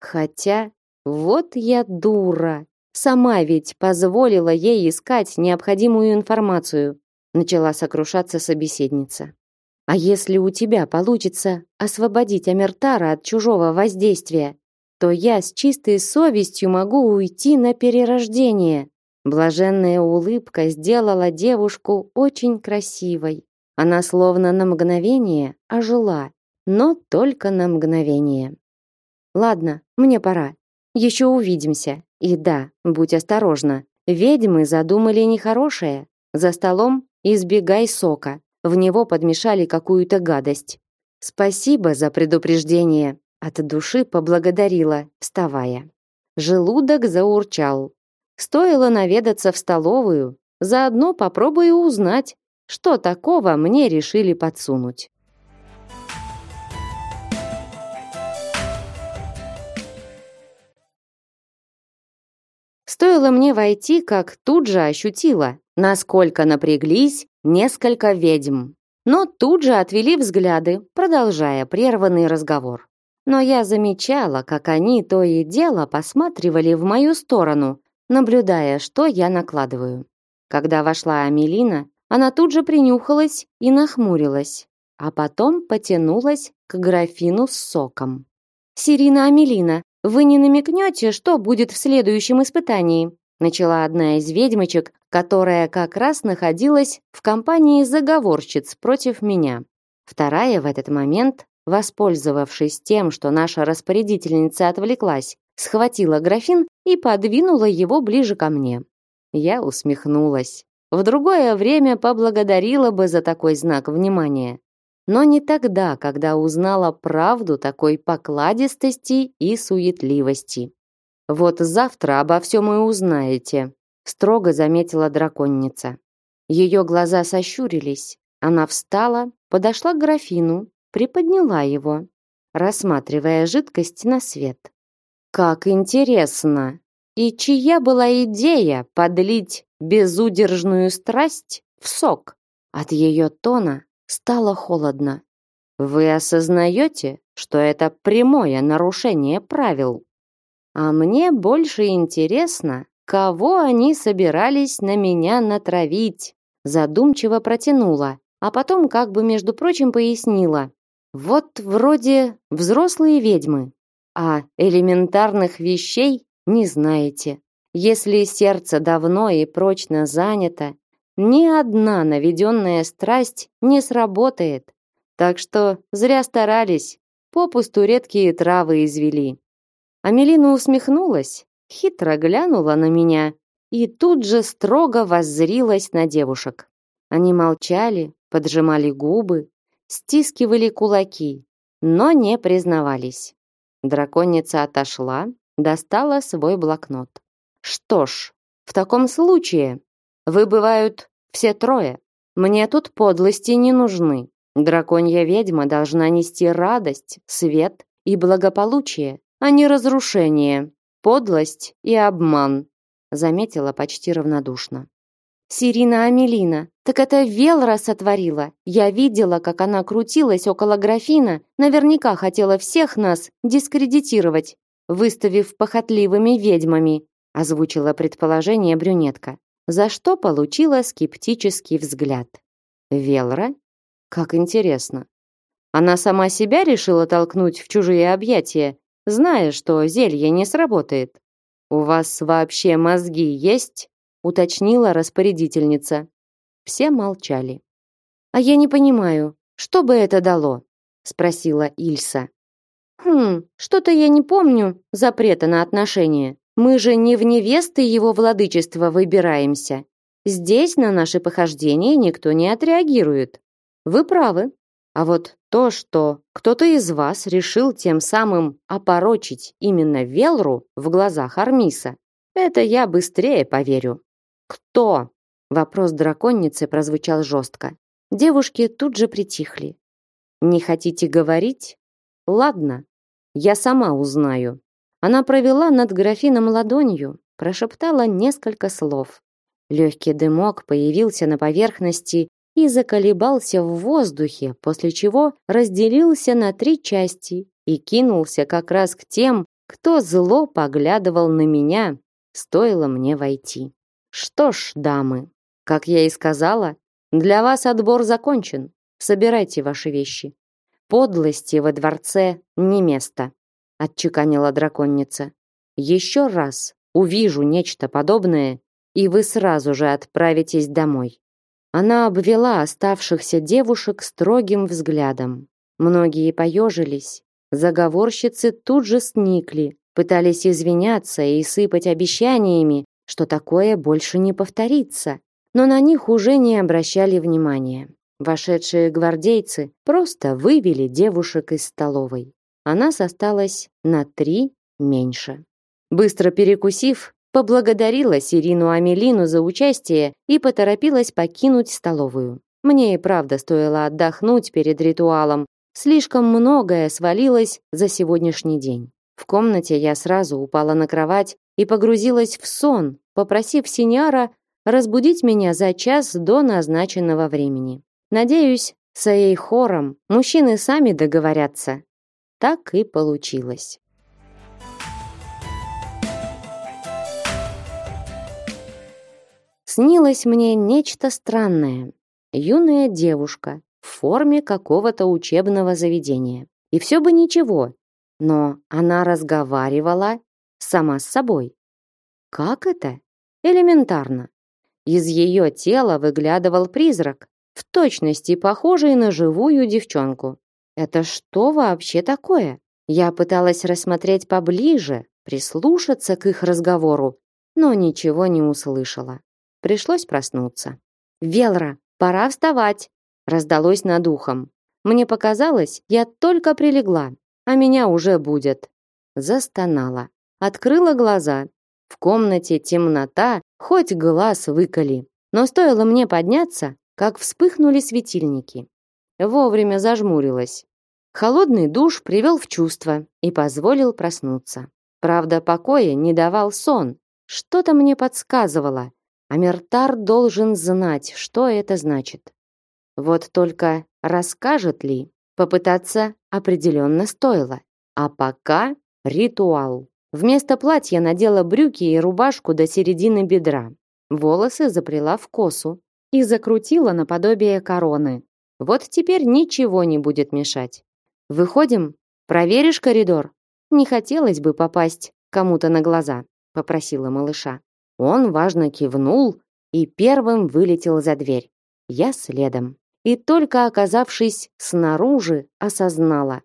Хотя, вот я дура. Сама ведь позволила ей искать необходимую информацию. Начала сокрушаться собеседница. А если у тебя получится освободить Амертара от чужого воздействия, то я с чистой совестью могу уйти на перерождение. Блаженная улыбка сделала девушку очень красивой. Она словно на мгновение ожила, но только на мгновение. Ладно, мне пора. Еще увидимся. И да, будь осторожна. Ведьмы задумали нехорошее. За столом избегай сока. В него подмешали какую-то гадость. Спасибо за предупреждение. От души поблагодарила, вставая. Желудок заурчал. Стоило наведаться в столовую, заодно попробую узнать, что такого мне решили подсунуть. Стоило мне войти, как тут же ощутила, насколько напряглись несколько ведьм. Но тут же отвели взгляды, продолжая прерванный разговор. Но я замечала, как они то и дело посматривали в мою сторону, наблюдая, что я накладываю. Когда вошла Амелина, она тут же принюхалась и нахмурилась, а потом потянулась к графину с соком. «Сирина Амелина, вы не намекнете, что будет в следующем испытании?» начала одна из ведьмочек, которая как раз находилась в компании заговорщиц против меня. Вторая в этот момент, воспользовавшись тем, что наша распорядительница отвлеклась, схватила графин и подвинула его ближе ко мне. Я усмехнулась. В другое время поблагодарила бы за такой знак внимания. Но не тогда, когда узнала правду такой покладистости и суетливости. Вот завтра обо всем и узнаете, строго заметила драконница. Ее глаза сощурились. Она встала, подошла к графину, приподняла его, рассматривая жидкость на свет. Как интересно! И чья была идея подлить безудержную страсть в сок? От ее тона стало холодно. Вы осознаете, что это прямое нарушение правил? А мне больше интересно, кого они собирались на меня натравить. Задумчиво протянула, а потом как бы между прочим пояснила. Вот вроде взрослые ведьмы, а элементарных вещей не знаете. Если сердце давно и прочно занято, ни одна наведенная страсть не сработает. Так что зря старались, попусту редкие травы извели. Амелина усмехнулась, хитро глянула на меня и тут же строго воззрилась на девушек. Они молчали, поджимали губы, стискивали кулаки, но не признавались. Драконица отошла, достала свой блокнот. Что ж, в таком случае выбывают все трое. Мне тут подлости не нужны. Драконья ведьма должна нести радость, свет и благополучие, а не разрушение, подлость и обман, заметила почти равнодушно. Сирина Амелина, так это Велра сотворила. Я видела, как она крутилась около графина, наверняка хотела всех нас дискредитировать, выставив похотливыми ведьмами, озвучила предположение брюнетка, за что получила скептический взгляд. Велра? Как интересно. Она сама себя решила толкнуть в чужие объятия, зная, что зелье не сработает. У вас вообще мозги есть? Уточнила распорядительница. Все молчали. А я не понимаю, что бы это дало? спросила Ильса. Хм, что-то я не помню запрета на отношения. Мы же не в невесты его владычества выбираемся. Здесь на наши похождения никто не отреагирует. Вы правы. А вот то, что кто-то из вас решил тем самым опорочить именно Велру в глазах Армиса, это я быстрее поверю. Кто? Вопрос драконницы прозвучал жестко. Девушки тут же притихли. Не хотите говорить? Ладно, я сама узнаю. Она провела над графином ладонью, прошептала несколько слов. Легкий дымок появился на поверхности и заколебался в воздухе, после чего разделился на три части и кинулся как раз к тем, кто зло поглядывал на меня, стоило мне войти. Что ж, дамы, как я и сказала, для вас отбор закончен. Собирайте ваши вещи. Подлости во дворце не место, отчеканила драконница. Еще раз увижу нечто подобное, и вы сразу же отправитесь домой. Она обвела оставшихся девушек строгим взглядом. Многие поежились. Заговорщицы тут же сникли, пытались извиняться и сыпать обещаниями, что такое больше не повторится. Но на них уже не обращали внимания. Вошедшие гвардейцы просто вывели девушек из столовой. А нас осталось на три меньше. Быстро перекусив, поблагодарила Сирину Амелину за участие и поторопилась покинуть столовую. Мне и правда стоило отдохнуть перед ритуалом. Слишком многое свалилось за сегодняшний день. В комнате я сразу упала на кровать и погрузилась в сон, попросив Синяра разбудить меня за час до назначенного времени. Надеюсь, с ей хором мужчины сами договорятся. Так и получилось. снилось мне нечто странное. Юная девушка в форме какого-то учебного заведения. И все бы ничего, но она разговаривала сама с собой. Как это? Элементарно. Из ее тела выглядывал призрак, в точности похожий на живую девчонку. Это что вообще такое? Я пыталась рассмотреть поближе, прислушаться к их разговору, но ничего не услышала. Пришлось проснуться. «Велра, пора вставать!» раздалось над ухом. Мне показалось, я только прилегла, а меня уже будет. Застонала. Открыла глаза. В комнате темнота, хоть глаз выколи. Но стоило мне подняться, как вспыхнули светильники. Вовремя зажмурилась. Холодный душ привел в чувство и позволил проснуться. Правда, покоя не давал сон. Что-то мне подсказывало. Амертар должен знать, что это значит. Вот только расскажет ли, попытаться определенно стоило. А пока ритуал. Вместо платья надела брюки и рубашку до середины бедра. Волосы заплела в косу и закрутила наподобие короны. Вот теперь ничего не будет мешать. Выходим? Проверишь коридор? Не хотелось бы попасть кому-то на глаза, попросила малыша. Он важно кивнул и первым вылетел за дверь. Я следом. И только оказавшись снаружи, осознала.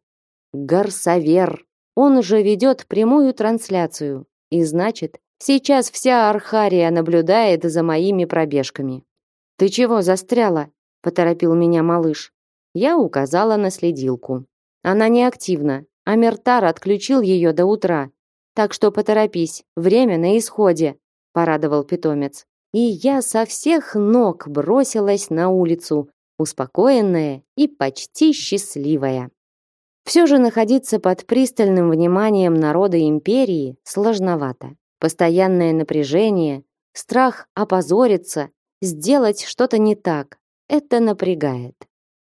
Гарсавер. Он же ведет прямую трансляцию. И значит, сейчас вся Архария наблюдает за моими пробежками. «Ты чего застряла?» – поторопил меня малыш. Я указала на следилку. Она неактивна, а Мертар отключил ее до утра. Так что поторопись, время на исходе порадовал питомец. И я со всех ног бросилась на улицу, успокоенная и почти счастливая. Все же находиться под пристальным вниманием народа империи сложновато. Постоянное напряжение, страх опозориться, сделать что-то не так это напрягает.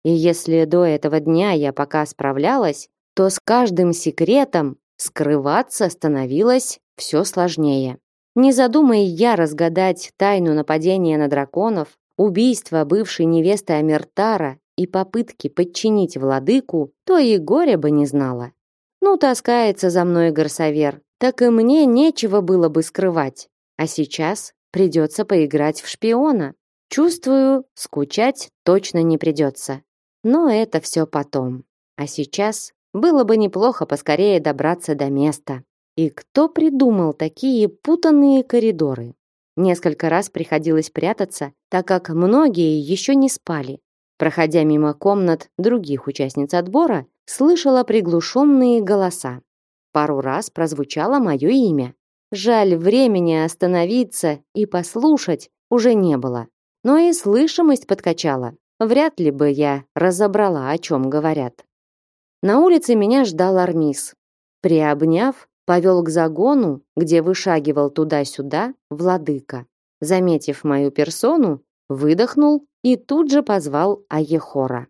И если до этого дня я пока справлялась, то с каждым секретом скрываться становилось все сложнее. Не задумая я разгадать тайну нападения на драконов, убийства бывшей невесты Амертара и попытки подчинить владыку, то и горя бы не знала. Ну, таскается за мной горсовер, так и мне нечего было бы скрывать. А сейчас придется поиграть в шпиона. Чувствую, скучать точно не придется. Но это все потом. А сейчас было бы неплохо поскорее добраться до места. И кто придумал такие путанные коридоры? Несколько раз приходилось прятаться, так как многие еще не спали. Проходя мимо комнат других участниц отбора, слышала приглушенные голоса. Пару раз прозвучало мое имя. Жаль, времени остановиться и послушать уже не было. Но и слышимость подкачала. Вряд ли бы я разобрала, о чем говорят. На улице меня ждал Армис. Приобняв, повел к загону, где вышагивал туда-сюда владыка. Заметив мою персону, выдохнул и тут же позвал Аехора.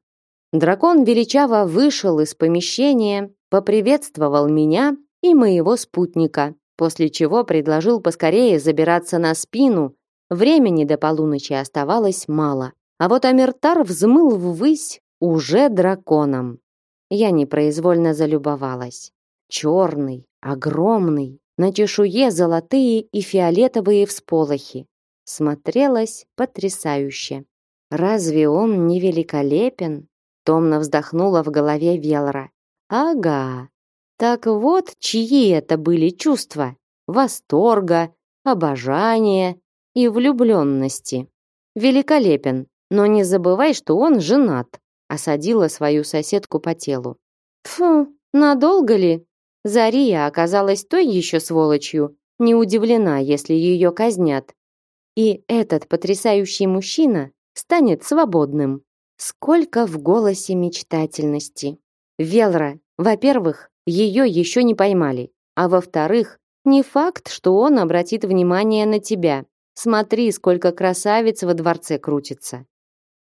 Дракон величаво вышел из помещения, поприветствовал меня и моего спутника, после чего предложил поскорее забираться на спину. Времени до полуночи оставалось мало. А вот Амиртар взмыл ввысь уже драконом. Я непроизвольно залюбовалась. Черный, огромный, на чешуе золотые и фиолетовые всполохи. Смотрелось потрясающе. Разве он не великолепен? Томно вздохнула в голове Велра. Ага. Так вот, чьи это были чувства? Восторга, обожания и влюбленности. Великолепен, но не забывай, что он женат, осадила свою соседку по телу. Фу, надолго ли? Зария оказалась той еще сволочью, не удивлена, если ее казнят. И этот потрясающий мужчина станет свободным. Сколько в голосе мечтательности. Велра, во-первых, ее еще не поймали, а во-вторых, не факт, что он обратит внимание на тебя. Смотри, сколько красавиц во дворце крутится.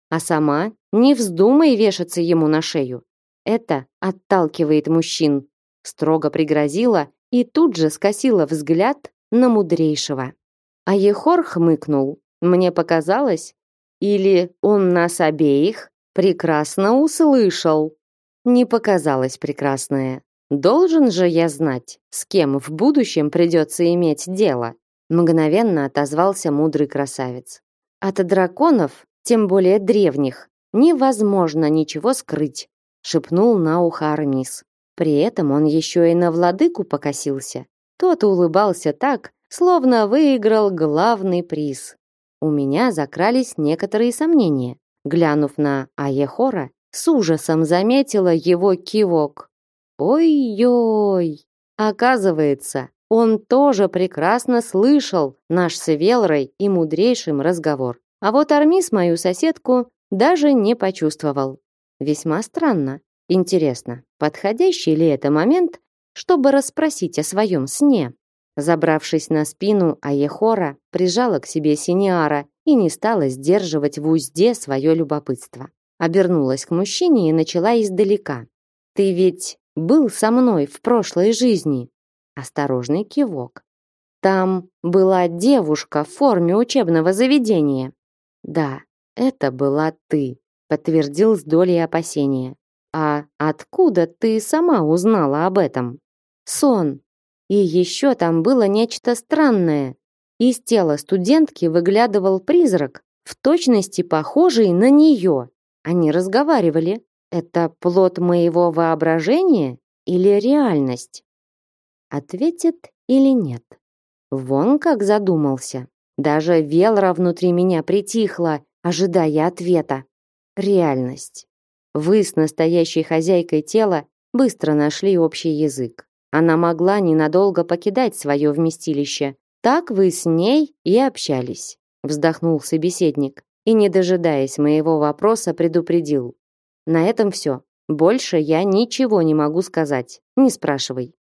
А сама не вздумай вешаться ему на шею. Это отталкивает мужчин, строго пригрозила и тут же скосила взгляд на мудрейшего. А Ехор хмыкнул. Мне показалось, или он нас обеих прекрасно услышал? Не показалось прекрасное. Должен же я знать, с кем в будущем придется иметь дело. Мгновенно отозвался мудрый красавец. От драконов, тем более древних, невозможно ничего скрыть, шепнул на ухо Армис. При этом он еще и на владыку покосился. Тот улыбался так, словно выиграл главный приз. У меня закрались некоторые сомнения. Глянув на Аехора, с ужасом заметила его кивок. Ой-ой! Оказывается, он тоже прекрасно слышал наш с Велрой и мудрейшим разговор. А вот Армис мою соседку даже не почувствовал. Весьма странно. Интересно, подходящий ли это момент, чтобы расспросить о своем сне? Забравшись на спину Аехора, прижала к себе Синиара и не стала сдерживать в узде свое любопытство. Обернулась к мужчине и начала издалека. «Ты ведь был со мной в прошлой жизни?» Осторожный кивок. «Там была девушка в форме учебного заведения». «Да, это была ты», подтвердил с долей опасения. «А откуда ты сама узнала об этом?» «Сон», и еще там было нечто странное. Из тела студентки выглядывал призрак, в точности похожий на нее. Они разговаривали. Это плод моего воображения или реальность? Ответит или нет? Вон как задумался. Даже Велра внутри меня притихла, ожидая ответа. Реальность. Вы с настоящей хозяйкой тела быстро нашли общий язык. Она могла ненадолго покидать свое вместилище. Так вы с ней и общались, вздохнул собеседник и, не дожидаясь моего вопроса, предупредил. На этом все. Больше я ничего не могу сказать. Не спрашивай.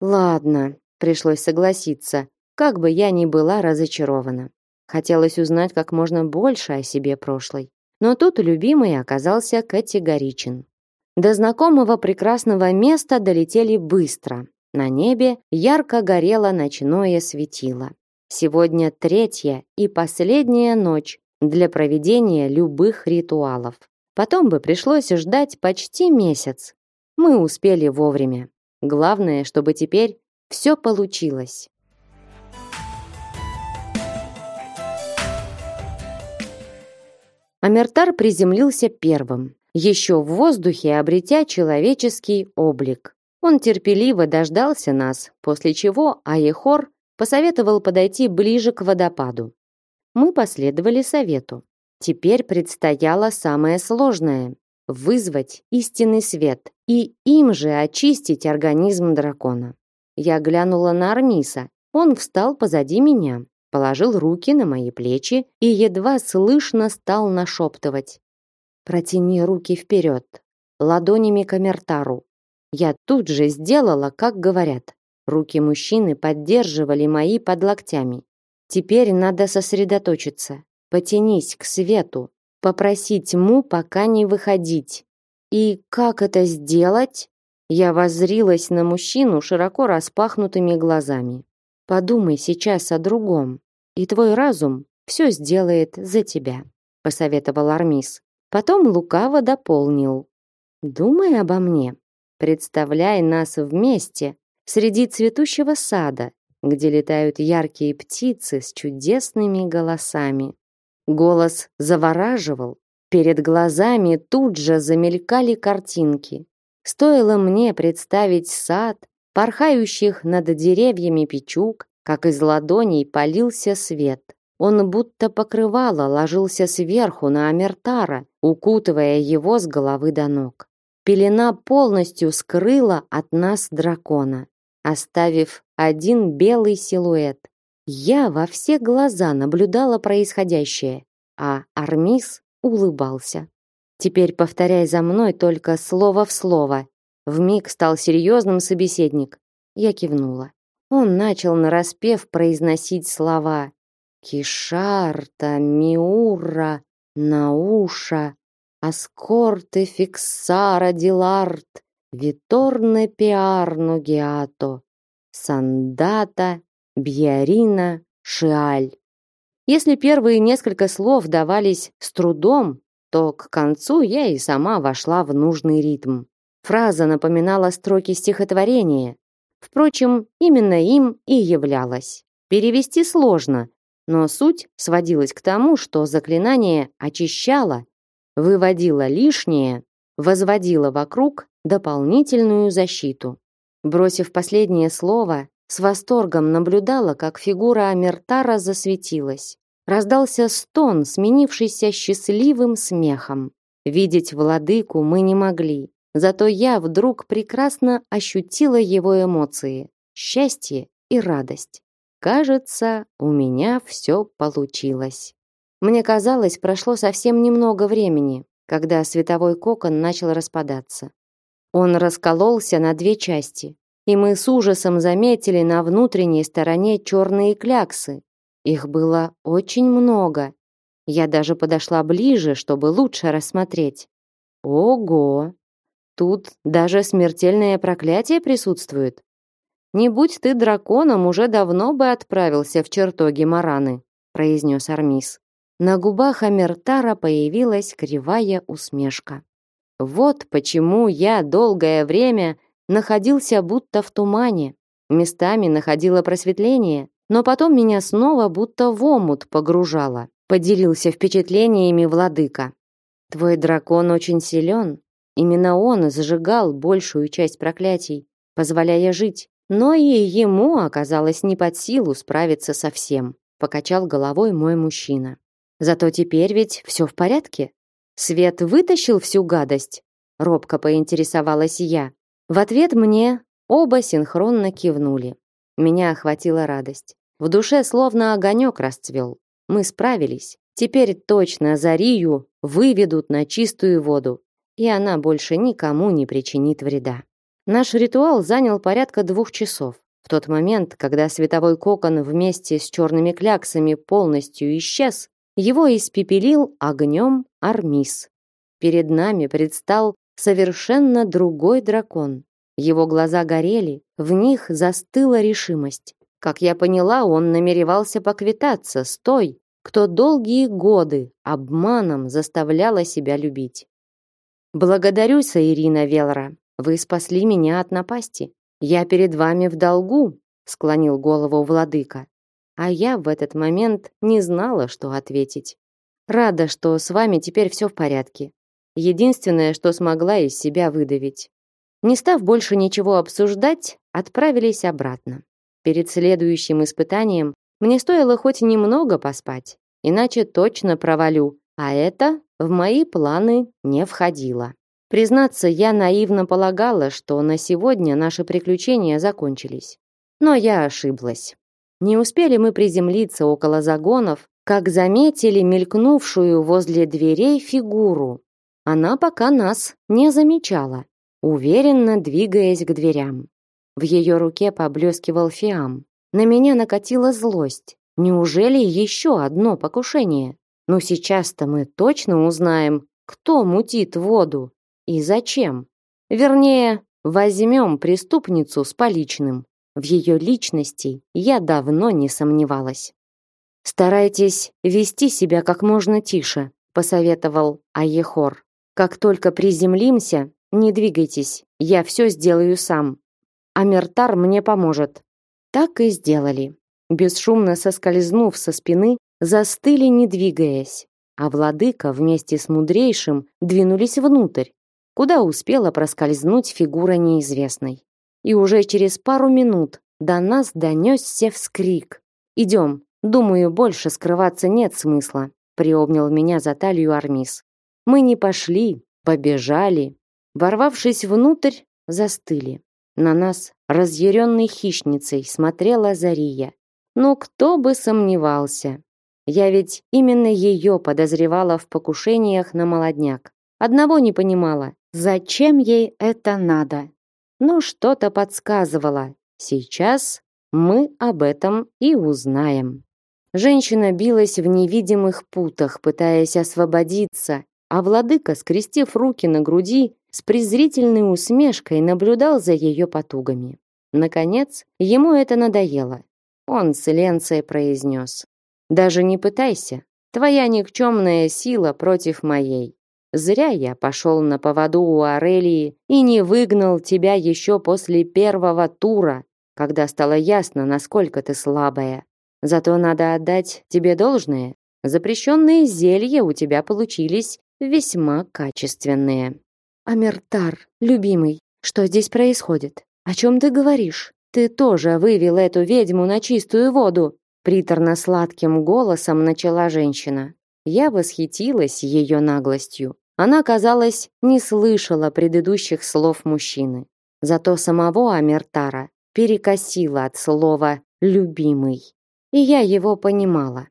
Ладно, пришлось согласиться, как бы я ни была разочарована. Хотелось узнать как можно больше о себе прошлой. Но тут любимый оказался категоричен. До знакомого прекрасного места долетели быстро. На небе ярко горело ночное светило. Сегодня третья и последняя ночь для проведения любых ритуалов. Потом бы пришлось ждать почти месяц. Мы успели вовремя. Главное, чтобы теперь все получилось. Амертар приземлился первым, еще в воздухе обретя человеческий облик. Он терпеливо дождался нас, после чего Аехор посоветовал подойти ближе к водопаду. Мы последовали совету. Теперь предстояло самое сложное — вызвать истинный свет и им же очистить организм дракона. Я глянула на Армиса. Он встал позади меня, положил руки на мои плечи и едва слышно стал нашептывать. «Протяни руки вперед, ладонями к Амертару». Я тут же сделала, как говорят. Руки мужчины поддерживали мои под локтями. Теперь надо сосредоточиться, потянись к свету, попросить тьму пока не выходить. И как это сделать? Я воззрилась на мужчину широко распахнутыми глазами. Подумай сейчас о другом, и твой разум все сделает за тебя, посоветовал Армис. Потом лукаво дополнил: Думай обо мне. Представляй нас вместе среди цветущего сада, где летают яркие птицы с чудесными голосами. Голос завораживал, перед глазами тут же замелькали картинки. Стоило мне представить сад, порхающих над деревьями печук, как из ладоней полился свет. Он будто покрывало ложился сверху на Амертара, укутывая его с головы до ног. Пелена полностью скрыла от нас дракона, оставив один белый силуэт. Я во все глаза наблюдала происходящее, а Армис улыбался. Теперь повторяй за мной только слово в слово. Вмиг стал серьезным собеседник. Я кивнула. Он начал нараспев произносить слова: Кишарта, Миура, Науша, Аскорте, Фиксара, Диларт, Виторне, Пиарно, Геато, Сандата, Бьярина, Шиаль. Если первые несколько слов давались с трудом, то к концу я и сама вошла в нужный ритм. Фраза напоминала строки стихотворения. Впрочем, именно им и являлась. Перевести сложно, но суть сводилась к тому, что заклинание очищало, выводило лишнее, возводило вокруг дополнительную защиту. Бросив последнее слово, с восторгом наблюдала, как фигура Амертара засветилась. Раздался стон, сменившийся счастливым смехом. Видеть владыку мы не могли, зато я вдруг прекрасно ощутила его эмоции, счастье и радость. Кажется, у меня все получилось. Мне казалось, прошло совсем немного времени, когда световой кокон начал распадаться. Он раскололся на две части, и мы с ужасом заметили на внутренней стороне черные кляксы. Их было очень много. Я даже подошла ближе, чтобы лучше рассмотреть. Ого! Тут даже смертельное проклятие присутствует. Не будь ты драконом, уже давно бы отправился в чертоги Мараны, произнес Армис. На губах Амертара появилась кривая усмешка. Вот почему я долгое время находился будто в тумане. Местами находила просветление, но потом меня снова будто в омут погружало. Поделился впечатлениями владыка. Твой дракон очень силен. Именно он зажигал большую часть проклятий, позволяя жить. Но и ему оказалось не под силу справиться со всем. Покачал головой мой мужчина. Зато теперь ведь все в порядке. Свет вытащил всю гадость. Робко поинтересовалась я. В ответ мне оба синхронно кивнули. Меня охватила радость. В душе словно огонек расцвел. Мы справились. Теперь точно Зарию выведут на чистую воду, и она больше никому не причинит вреда. Наш ритуал занял порядка двух часов. В тот момент, когда световой кокон вместе с черными кляксами полностью исчез, его испепелил огнем Армис. Перед нами предстал совершенно другой дракон. Его глаза горели, в них застыла решимость. Как я поняла, он намеревался поквитаться с той, кто долгие годы обманом заставляла себя любить. Благодарю, Саирина Велра. Вы спасли меня от напасти. Я перед вами в долгу, склонил голову владыка. А я в этот момент не знала, что ответить. Рада, что с вами теперь все в порядке. Единственное, что смогла из себя выдавить. Не став больше ничего обсуждать, отправились обратно. Перед следующим испытанием мне стоило хоть немного поспать, иначе точно провалю, а это в мои планы не входило. Признаться, я наивно полагала, что на сегодня наши приключения закончились. Но я ошиблась. Не успели мы приземлиться около загонов, как заметили мелькнувшую возле дверей фигуру. Она пока нас не замечала, уверенно двигаясь к дверям. В ее руке поблескивал фиам. На меня накатила злость. Неужели еще одно покушение? Но сейчас-то мы точно узнаем, кто мутит воду и зачем. Вернее, возьмем преступницу с поличным. В ее личности я давно не сомневалась. Старайтесь вести себя как можно тише, посоветовал Аехор. Как только приземлимся, не двигайтесь, я все сделаю сам. Амертар мне поможет. Так и сделали. Бесшумно соскользнув со спины, застыли, не двигаясь, а владыка вместе с мудрейшим двинулись внутрь, куда успела проскользнуть фигура неизвестной. И уже через пару минут до нас донесся вскрик. «Идем, думаю, больше скрываться нет смысла», приобнял меня за талию Армис. Мы не пошли, побежали. Ворвавшись внутрь, застыли. На нас, разъяренной хищницей, смотрела Зария. Ну, кто бы сомневался. Я ведь именно ее подозревала в покушениях на молодняк. Одного не понимала, зачем ей это надо. Но что-то подсказывало. Сейчас мы об этом и узнаем. Женщина билась в невидимых путах, пытаясь освободиться, а владыка, скрестив руки на груди, с презрительной усмешкой наблюдал за ее потугами. Наконец, ему это надоело. Он с Ленцией произнес. «Даже не пытайся. Твоя никчемная сила против моей. Зря я пошел на поводу у Арелии и не выгнал тебя еще после первого тура, когда стало ясно, насколько ты слабая. Зато надо отдать тебе должное. Запрещенные зелья у тебя получились весьма качественные. Амертар, любимый, что здесь происходит? О чем ты говоришь? Ты тоже вывел эту ведьму на чистую воду, приторно-сладким голосом начала женщина. Я восхитилась ее наглостью. Она, казалось, не слышала предыдущих слов мужчины. Зато самого Амертара перекосила от слова «любимый». И я его понимала.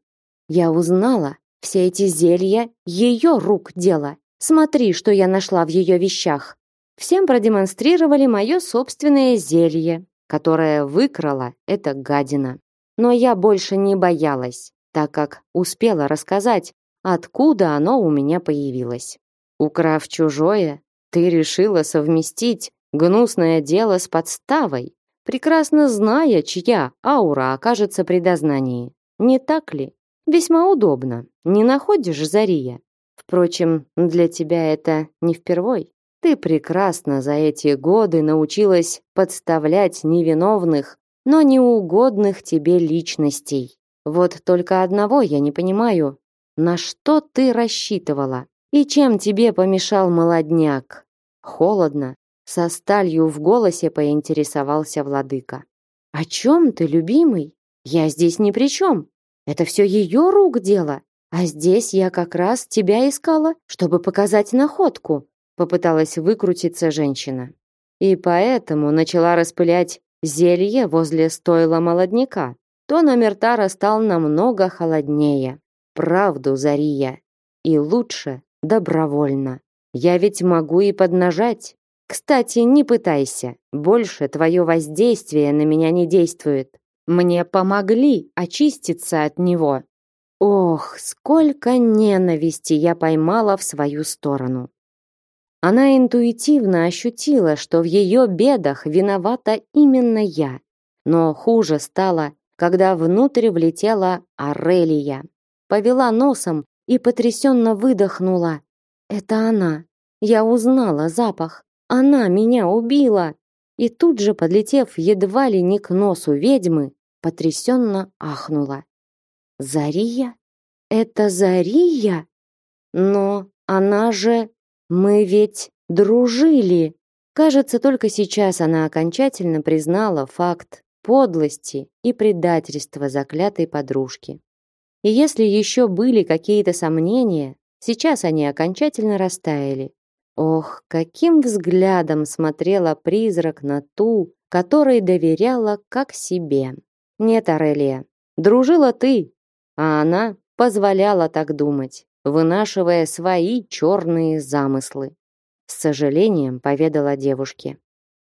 Я узнала, все эти зелья ее рук дело. Смотри, что я нашла в ее вещах. Всем продемонстрировали мое собственное зелье, которое выкрала эта гадина. Но я больше не боялась, так как успела рассказать, откуда оно у меня появилось. Украв чужое, ты решила совместить гнусное дело с подставой, прекрасно зная, чья аура окажется при дознании. Не так ли? Весьма удобно. Не находишь, Зария? Впрочем, для тебя это не впервой. Ты прекрасно за эти годы научилась подставлять невиновных, но неугодных тебе личностей. Вот только одного я не понимаю. На что ты рассчитывала? И чем тебе помешал молодняк? Холодно, со сталью в голосе поинтересовался владыка. О чем ты, любимый? Я здесь ни при чем. Это все ее рук дело. А здесь я как раз тебя искала, чтобы показать находку. Попыталась выкрутиться женщина. И поэтому начала распылять зелье возле стойла молодняка. То номер Тара стал намного холоднее. Правду, Зария. И лучше добровольно. Я ведь могу и поднажать. Кстати, не пытайся. Больше твое воздействие на меня не действует. Мне помогли очиститься от него. Ох, сколько ненависти я поймала в свою сторону. Она интуитивно ощутила, что в ее бедах виновата именно я. Но хуже стало, когда внутрь влетела Арелия. Повела носом и потрясенно выдохнула. Это она. Я узнала запах. Она меня убила. И тут же, подлетев едва ли не к носу ведьмы, потрясенно ахнула. Зария? это Зария? Но она же... Мы ведь дружили. Кажется, только сейчас она окончательно признала факт подлости и предательства заклятой подружки. И если еще были какие-то сомнения, сейчас они окончательно растаяли. Ох, каким взглядом смотрела призрак на ту, которой доверяла как себе. Нет, Арелия, дружила ты, а она позволяла так думать, вынашивая свои черные замыслы. С сожалением поведала девушке.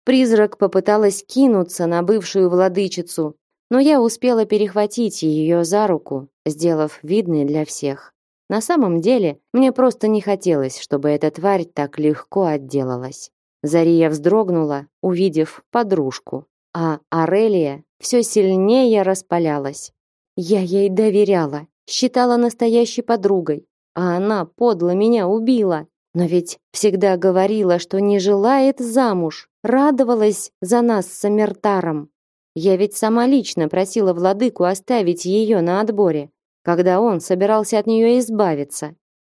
Призрак попыталась кинуться на бывшую владычицу, но я успела перехватить ее за руку, сделав видной для всех. На самом деле, мне просто не хотелось, чтобы эта тварь так легко отделалась. Зария вздрогнула, увидев подружку, а Арелия все сильнее распалялась. Я ей доверяла, считала настоящей подругой, а она подло меня убила. Но ведь всегда говорила, что не желает замуж, радовалась за нас с Амертаром. Я ведь сама лично просила владыку оставить ее на отборе, когда он собирался от нее избавиться.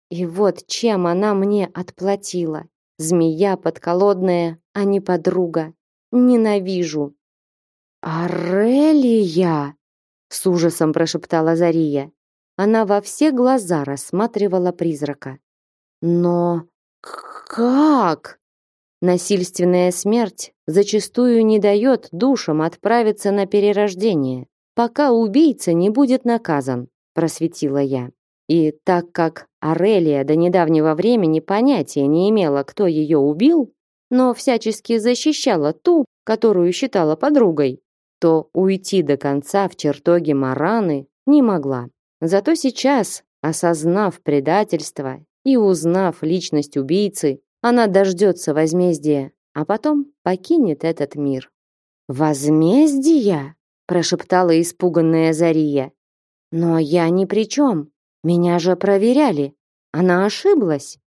И вот чем она мне отплатила. Змея подколодная, а не подруга. Ненавижу. «Арелия!» — с ужасом прошептала Зария. Она во все глаза рассматривала призрака. «Но как?» Насильственная смерть зачастую не дает душам отправиться на перерождение, пока убийца не будет наказан, просветила я. И так как Арелия до недавнего времени понятия не имела, кто ее убил, но всячески защищала ту, которую считала подругой, то уйти до конца в чертоге Мараны не могла. Зато сейчас, осознав предательство и узнав личность убийцы, она дождется возмездия, а потом покинет этот мир. «Возмездия?» – прошептала испуганная Зария. «Но я ни при чем. Меня же проверяли. Она ошиблась.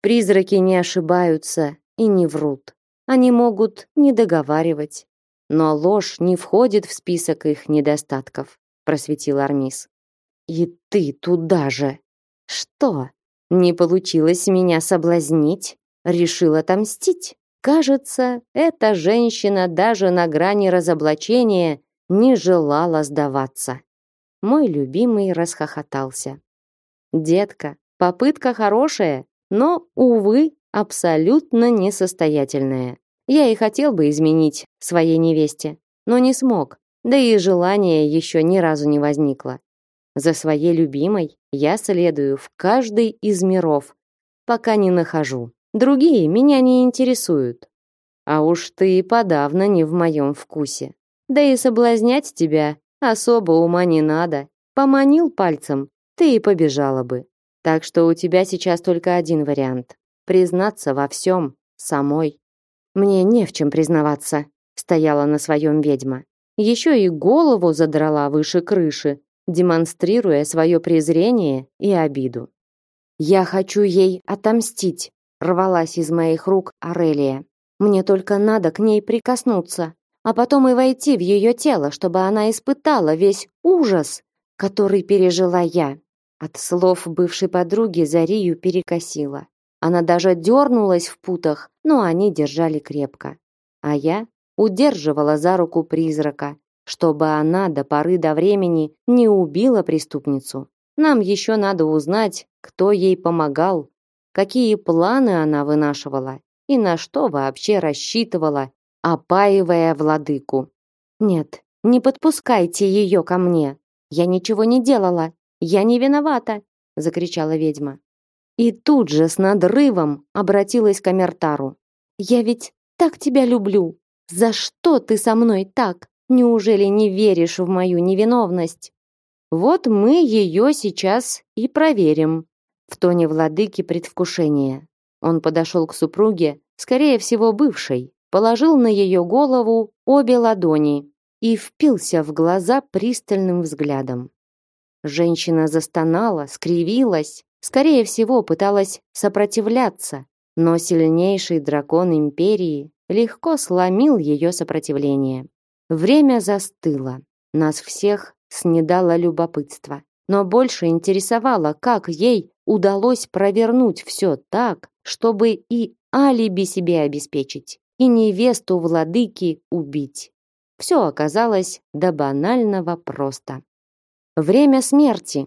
Призраки не ошибаются и не врут. Они могут не договаривать. Но ложь не входит в список их недостатков, просветил Армис. И ты туда же. Что? Не получилось меня соблазнить? Решил отомстить? Кажется, эта женщина даже на грани разоблачения не желала сдаваться. Мой любимый расхохотался. Детка, попытка хорошая, но, увы, абсолютно несостоятельная. Я и хотел бы изменить своей невесте, но не смог, да и желания еще ни разу не возникло. За своей любимой я следую в каждый из миров, пока не нахожу. Другие меня не интересуют. А уж ты подавно не в моем вкусе. Да и соблазнять тебя особо ума не надо. Поманил пальцем, ты и побежала бы. Так что у тебя сейчас только один вариант признаться во всем самой. Мне не в чем признаваться, стояла на своем ведьма. Еще и голову задрала выше крыши, демонстрируя свое презрение и обиду. Я хочу ей отомстить, рвалась из моих рук Арелия. Мне только надо к ней прикоснуться, а потом и войти в ее тело, чтобы она испытала весь ужас, который пережила я. От слов бывшей подруги Зарию перекосила. Она даже дернулась в путах, но они держали крепко. А я удерживала за руку призрака, чтобы она до поры до времени не убила преступницу. Нам еще надо узнать, кто ей помогал, какие планы она вынашивала и на что вообще рассчитывала, опаивая владыку. Нет, не подпускайте ее ко мне. Я ничего не делала. Я не виновата, закричала ведьма. И тут же с надрывом обратилась к Амертару. «Я ведь так тебя люблю! За что ты со мной так? Неужели не веришь в мою невиновность?» «Вот мы ее сейчас и проверим», в тоне владыки предвкушения. Он подошел к супруге, скорее всего бывшей, положил на ее голову обе ладони и впился в глаза пристальным взглядом. Женщина застонала, скривилась, Скорее всего, пыталась сопротивляться, но сильнейший дракон империи легко сломил ее сопротивление. Время застыло. Нас всех снедало любопытство. Но больше интересовало, как ей удалось провернуть все так, чтобы и алиби себе обеспечить, и невесту владыки убить. Все оказалось до банального просто. Время смерти.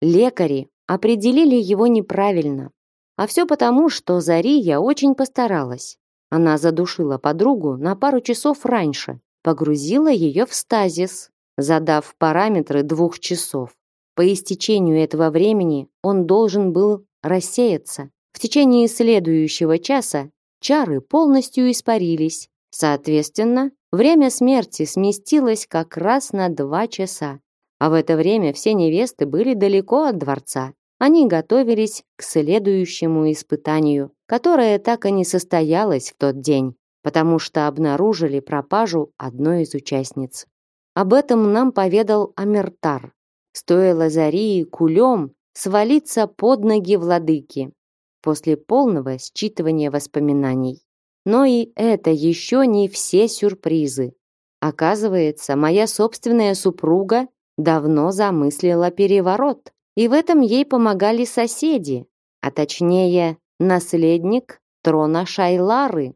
Лекари определили его неправильно. А все потому, что Зария очень постаралась. Она задушила подругу на пару часов раньше, погрузила ее в стазис, задав параметры двух часов. По истечению этого времени он должен был рассеяться. В течение следующего часа чары полностью испарились. Соответственно, время смерти сместилось как раз на два часа. А в это время все невесты были далеко от дворца. Они готовились к следующему испытанию, которое так и не состоялось в тот день, потому что обнаружили пропажу одной из участниц. Об этом нам поведал Амертар. Стоило Зарии кулем свалиться под ноги владыки после полного считывания воспоминаний. Но и это еще не все сюрпризы. Оказывается, моя собственная супруга давно замыслила переворот, и в этом ей помогали соседи, а точнее, наследник трона Шайлары,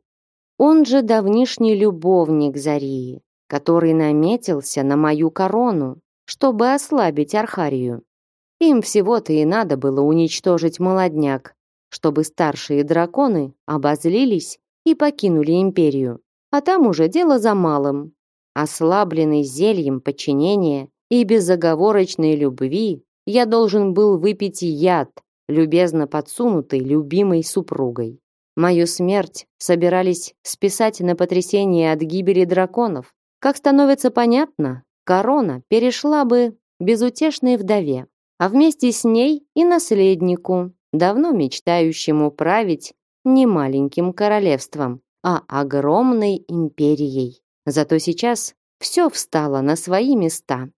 он же давнишний любовник Зарии, который наметился на мою корону, чтобы ослабить Архарию. Им всего-то и надо было уничтожить молодняк, чтобы старшие драконы обозлились и покинули империю. А там уже дело за малым. Ослабленный зельем подчинения и безоговорочной любви, я должен был выпить яд, любезно подсунутый любимой супругой. Мою смерть собирались списать на потрясение от гибели драконов. Как становится понятно, корона перешла бы безутешной вдове, а вместе с ней и наследнику, давно мечтающему править не маленьким королевством, а огромной империей. Зато сейчас все встало на свои места.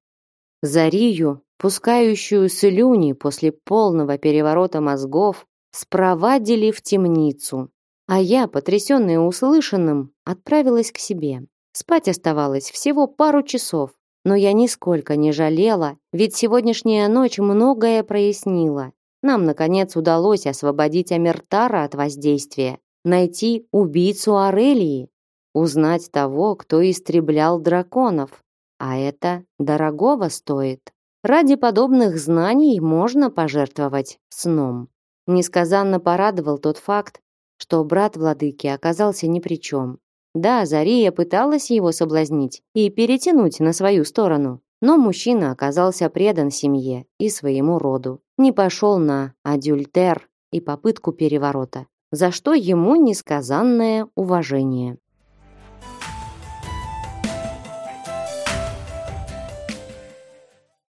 Зарию, пускающую слюни после полного переворота мозгов, спровадили в темницу. А я, потрясенная услышанным, отправилась к себе. Спать оставалось всего пару часов, но я нисколько не жалела, ведь сегодняшняя ночь многое прояснила. Нам, наконец, удалось освободить Амертара от воздействия, найти убийцу Арелии, узнать того, кто истреблял драконов, а это дорогого стоит. Ради подобных знаний можно пожертвовать сном. Несказанно порадовал тот факт, что брат владыки оказался ни при чем. Да, Зария пыталась его соблазнить и перетянуть на свою сторону, но мужчина оказался предан семье и своему роду, не пошел на адюльтер и попытку переворота, за что ему несказанное уважение.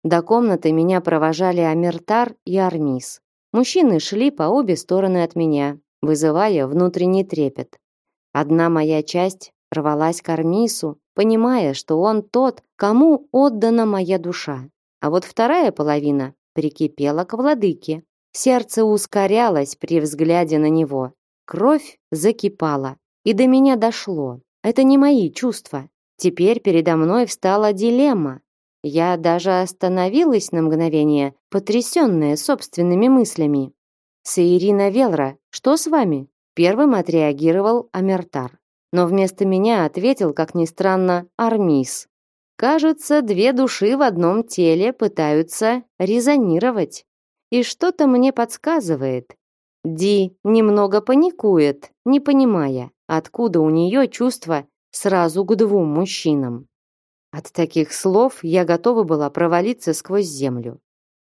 До комнаты меня провожали Амиртар и Армис. Мужчины шли по обе стороны от меня, вызывая внутренний трепет. Одна моя часть рвалась к Армису, понимая, что он тот, кому отдана моя душа. А вот вторая половина прикипела к владыке. Сердце ускорялось при взгляде на него. Кровь закипала. И до меня дошло. Это не мои чувства. Теперь передо мной встала дилемма. Я даже остановилась на мгновение, потрясенная собственными мыслями. «Саирина Велра, что с вами?» Первым отреагировал Амертар. Но вместо меня ответил, как ни странно, Армис. «Кажется, две души в одном теле пытаются резонировать. И что-то мне подсказывает. Ди немного паникует, не понимая, откуда у нее чувство сразу к двум мужчинам. От таких слов я готова была провалиться сквозь землю.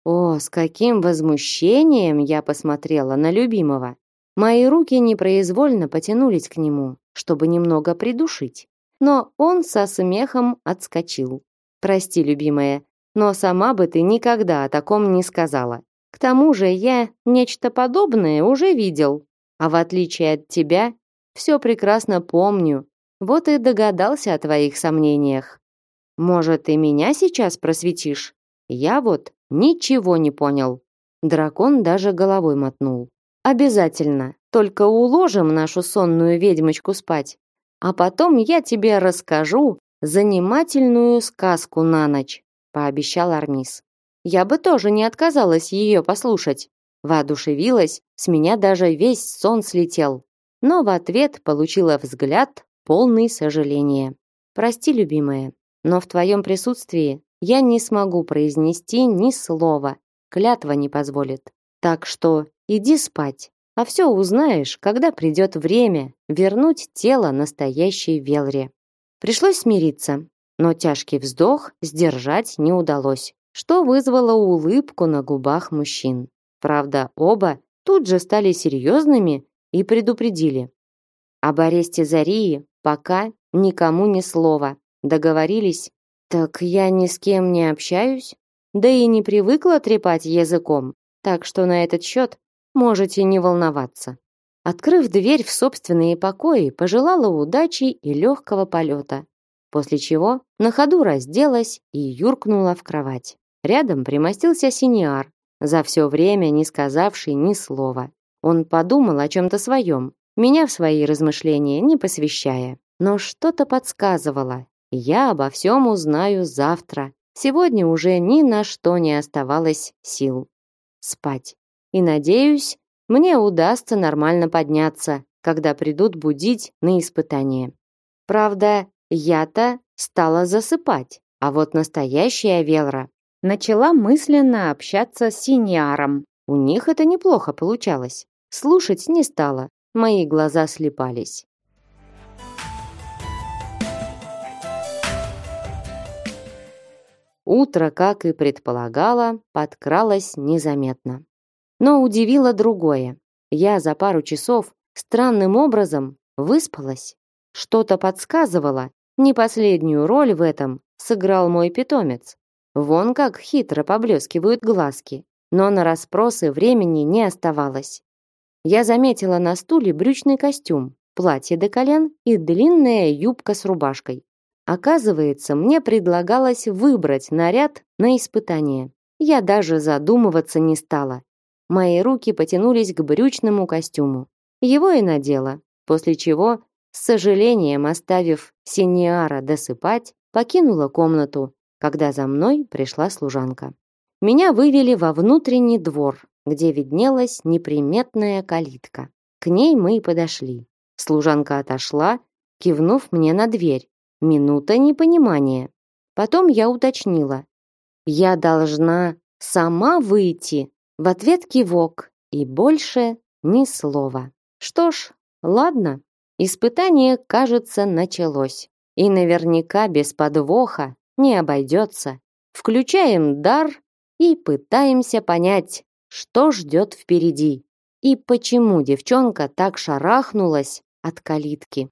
О, с каким возмущением я посмотрела на любимого. Мои руки непроизвольно потянулись к нему, чтобы немного придушить. Но он со смехом отскочил. Прости, любимая, но сама бы ты никогда о таком не сказала. К тому же я нечто подобное уже видел. А в отличие от тебя, все прекрасно помню. Вот и догадался о твоих сомнениях. Может, и меня сейчас просветишь? Я вот ничего не понял. Дракон даже головой мотнул. Обязательно. Только уложим нашу сонную ведьмочку спать. А потом я тебе расскажу занимательную сказку на ночь, пообещал Армис. Я бы тоже не отказалась ее послушать. Воодушевилась, с меня даже весь сон слетел. Но в ответ получила взгляд, полный сожаления. Прости, любимая, но в твоем присутствии я не смогу произнести ни слова. Клятва не позволит. Так что иди спать, а все узнаешь, когда придет время вернуть тело настоящей Велре. Пришлось смириться, но тяжкий вздох сдержать не удалось, что вызвало улыбку на губах мужчин. Правда, оба тут же стали серьезными и предупредили. Об аресте Зарии пока никому ни слова. Договорились? Так я ни с кем не общаюсь, да и не привыкла трепать языком, так что на этот счет можете не волноваться. Открыв дверь в собственные покои, пожелала удачи и легкого полета, после чего на ходу разделась и юркнула в кровать. Рядом примостился синиар, за все время не сказавший ни слова. Он подумал о чем-то своем, меня в свои размышления не посвящая. Но что-то подсказывало, я обо всем узнаю завтра. Сегодня уже ни на что не оставалось сил. Спать. И надеюсь, мне удастся нормально подняться, когда придут будить на испытание. Правда, я-то стала засыпать, а вот настоящая Велра начала мысленно общаться с Синьяром. У них это неплохо получалось. Слушать не стала, мои глаза слепались. Утро, как и предполагала, подкралось незаметно. Но удивило другое. Я за пару часов странным образом выспалась. Что-то подсказывало, не последнюю роль в этом сыграл мой питомец. Вон как хитро поблескивают глазки, но на расспросы времени не оставалось. Я заметила на стуле брючный костюм, платье до колен и длинная юбка с рубашкой. Оказывается, мне предлагалось выбрать наряд на испытание. Я даже задумываться не стала. Мои руки потянулись к брючному костюму. Его и надела, после чего, с сожалением оставив Синьяра досыпать, покинула комнату, когда за мной пришла служанка. Меня вывели во внутренний двор, где виднелась неприметная калитка. К ней мы и подошли. Служанка отошла, кивнув мне на дверь. Минута непонимания. Потом я уточнила. «Я должна сама выйти?» В ответ кивок и больше ни слова. Что ж, ладно. Испытание, кажется, началось. И наверняка без подвоха не обойдется. Включаем дар и пытаемся понять, что ждет впереди. И почему девчонка так шарахнулась от калитки.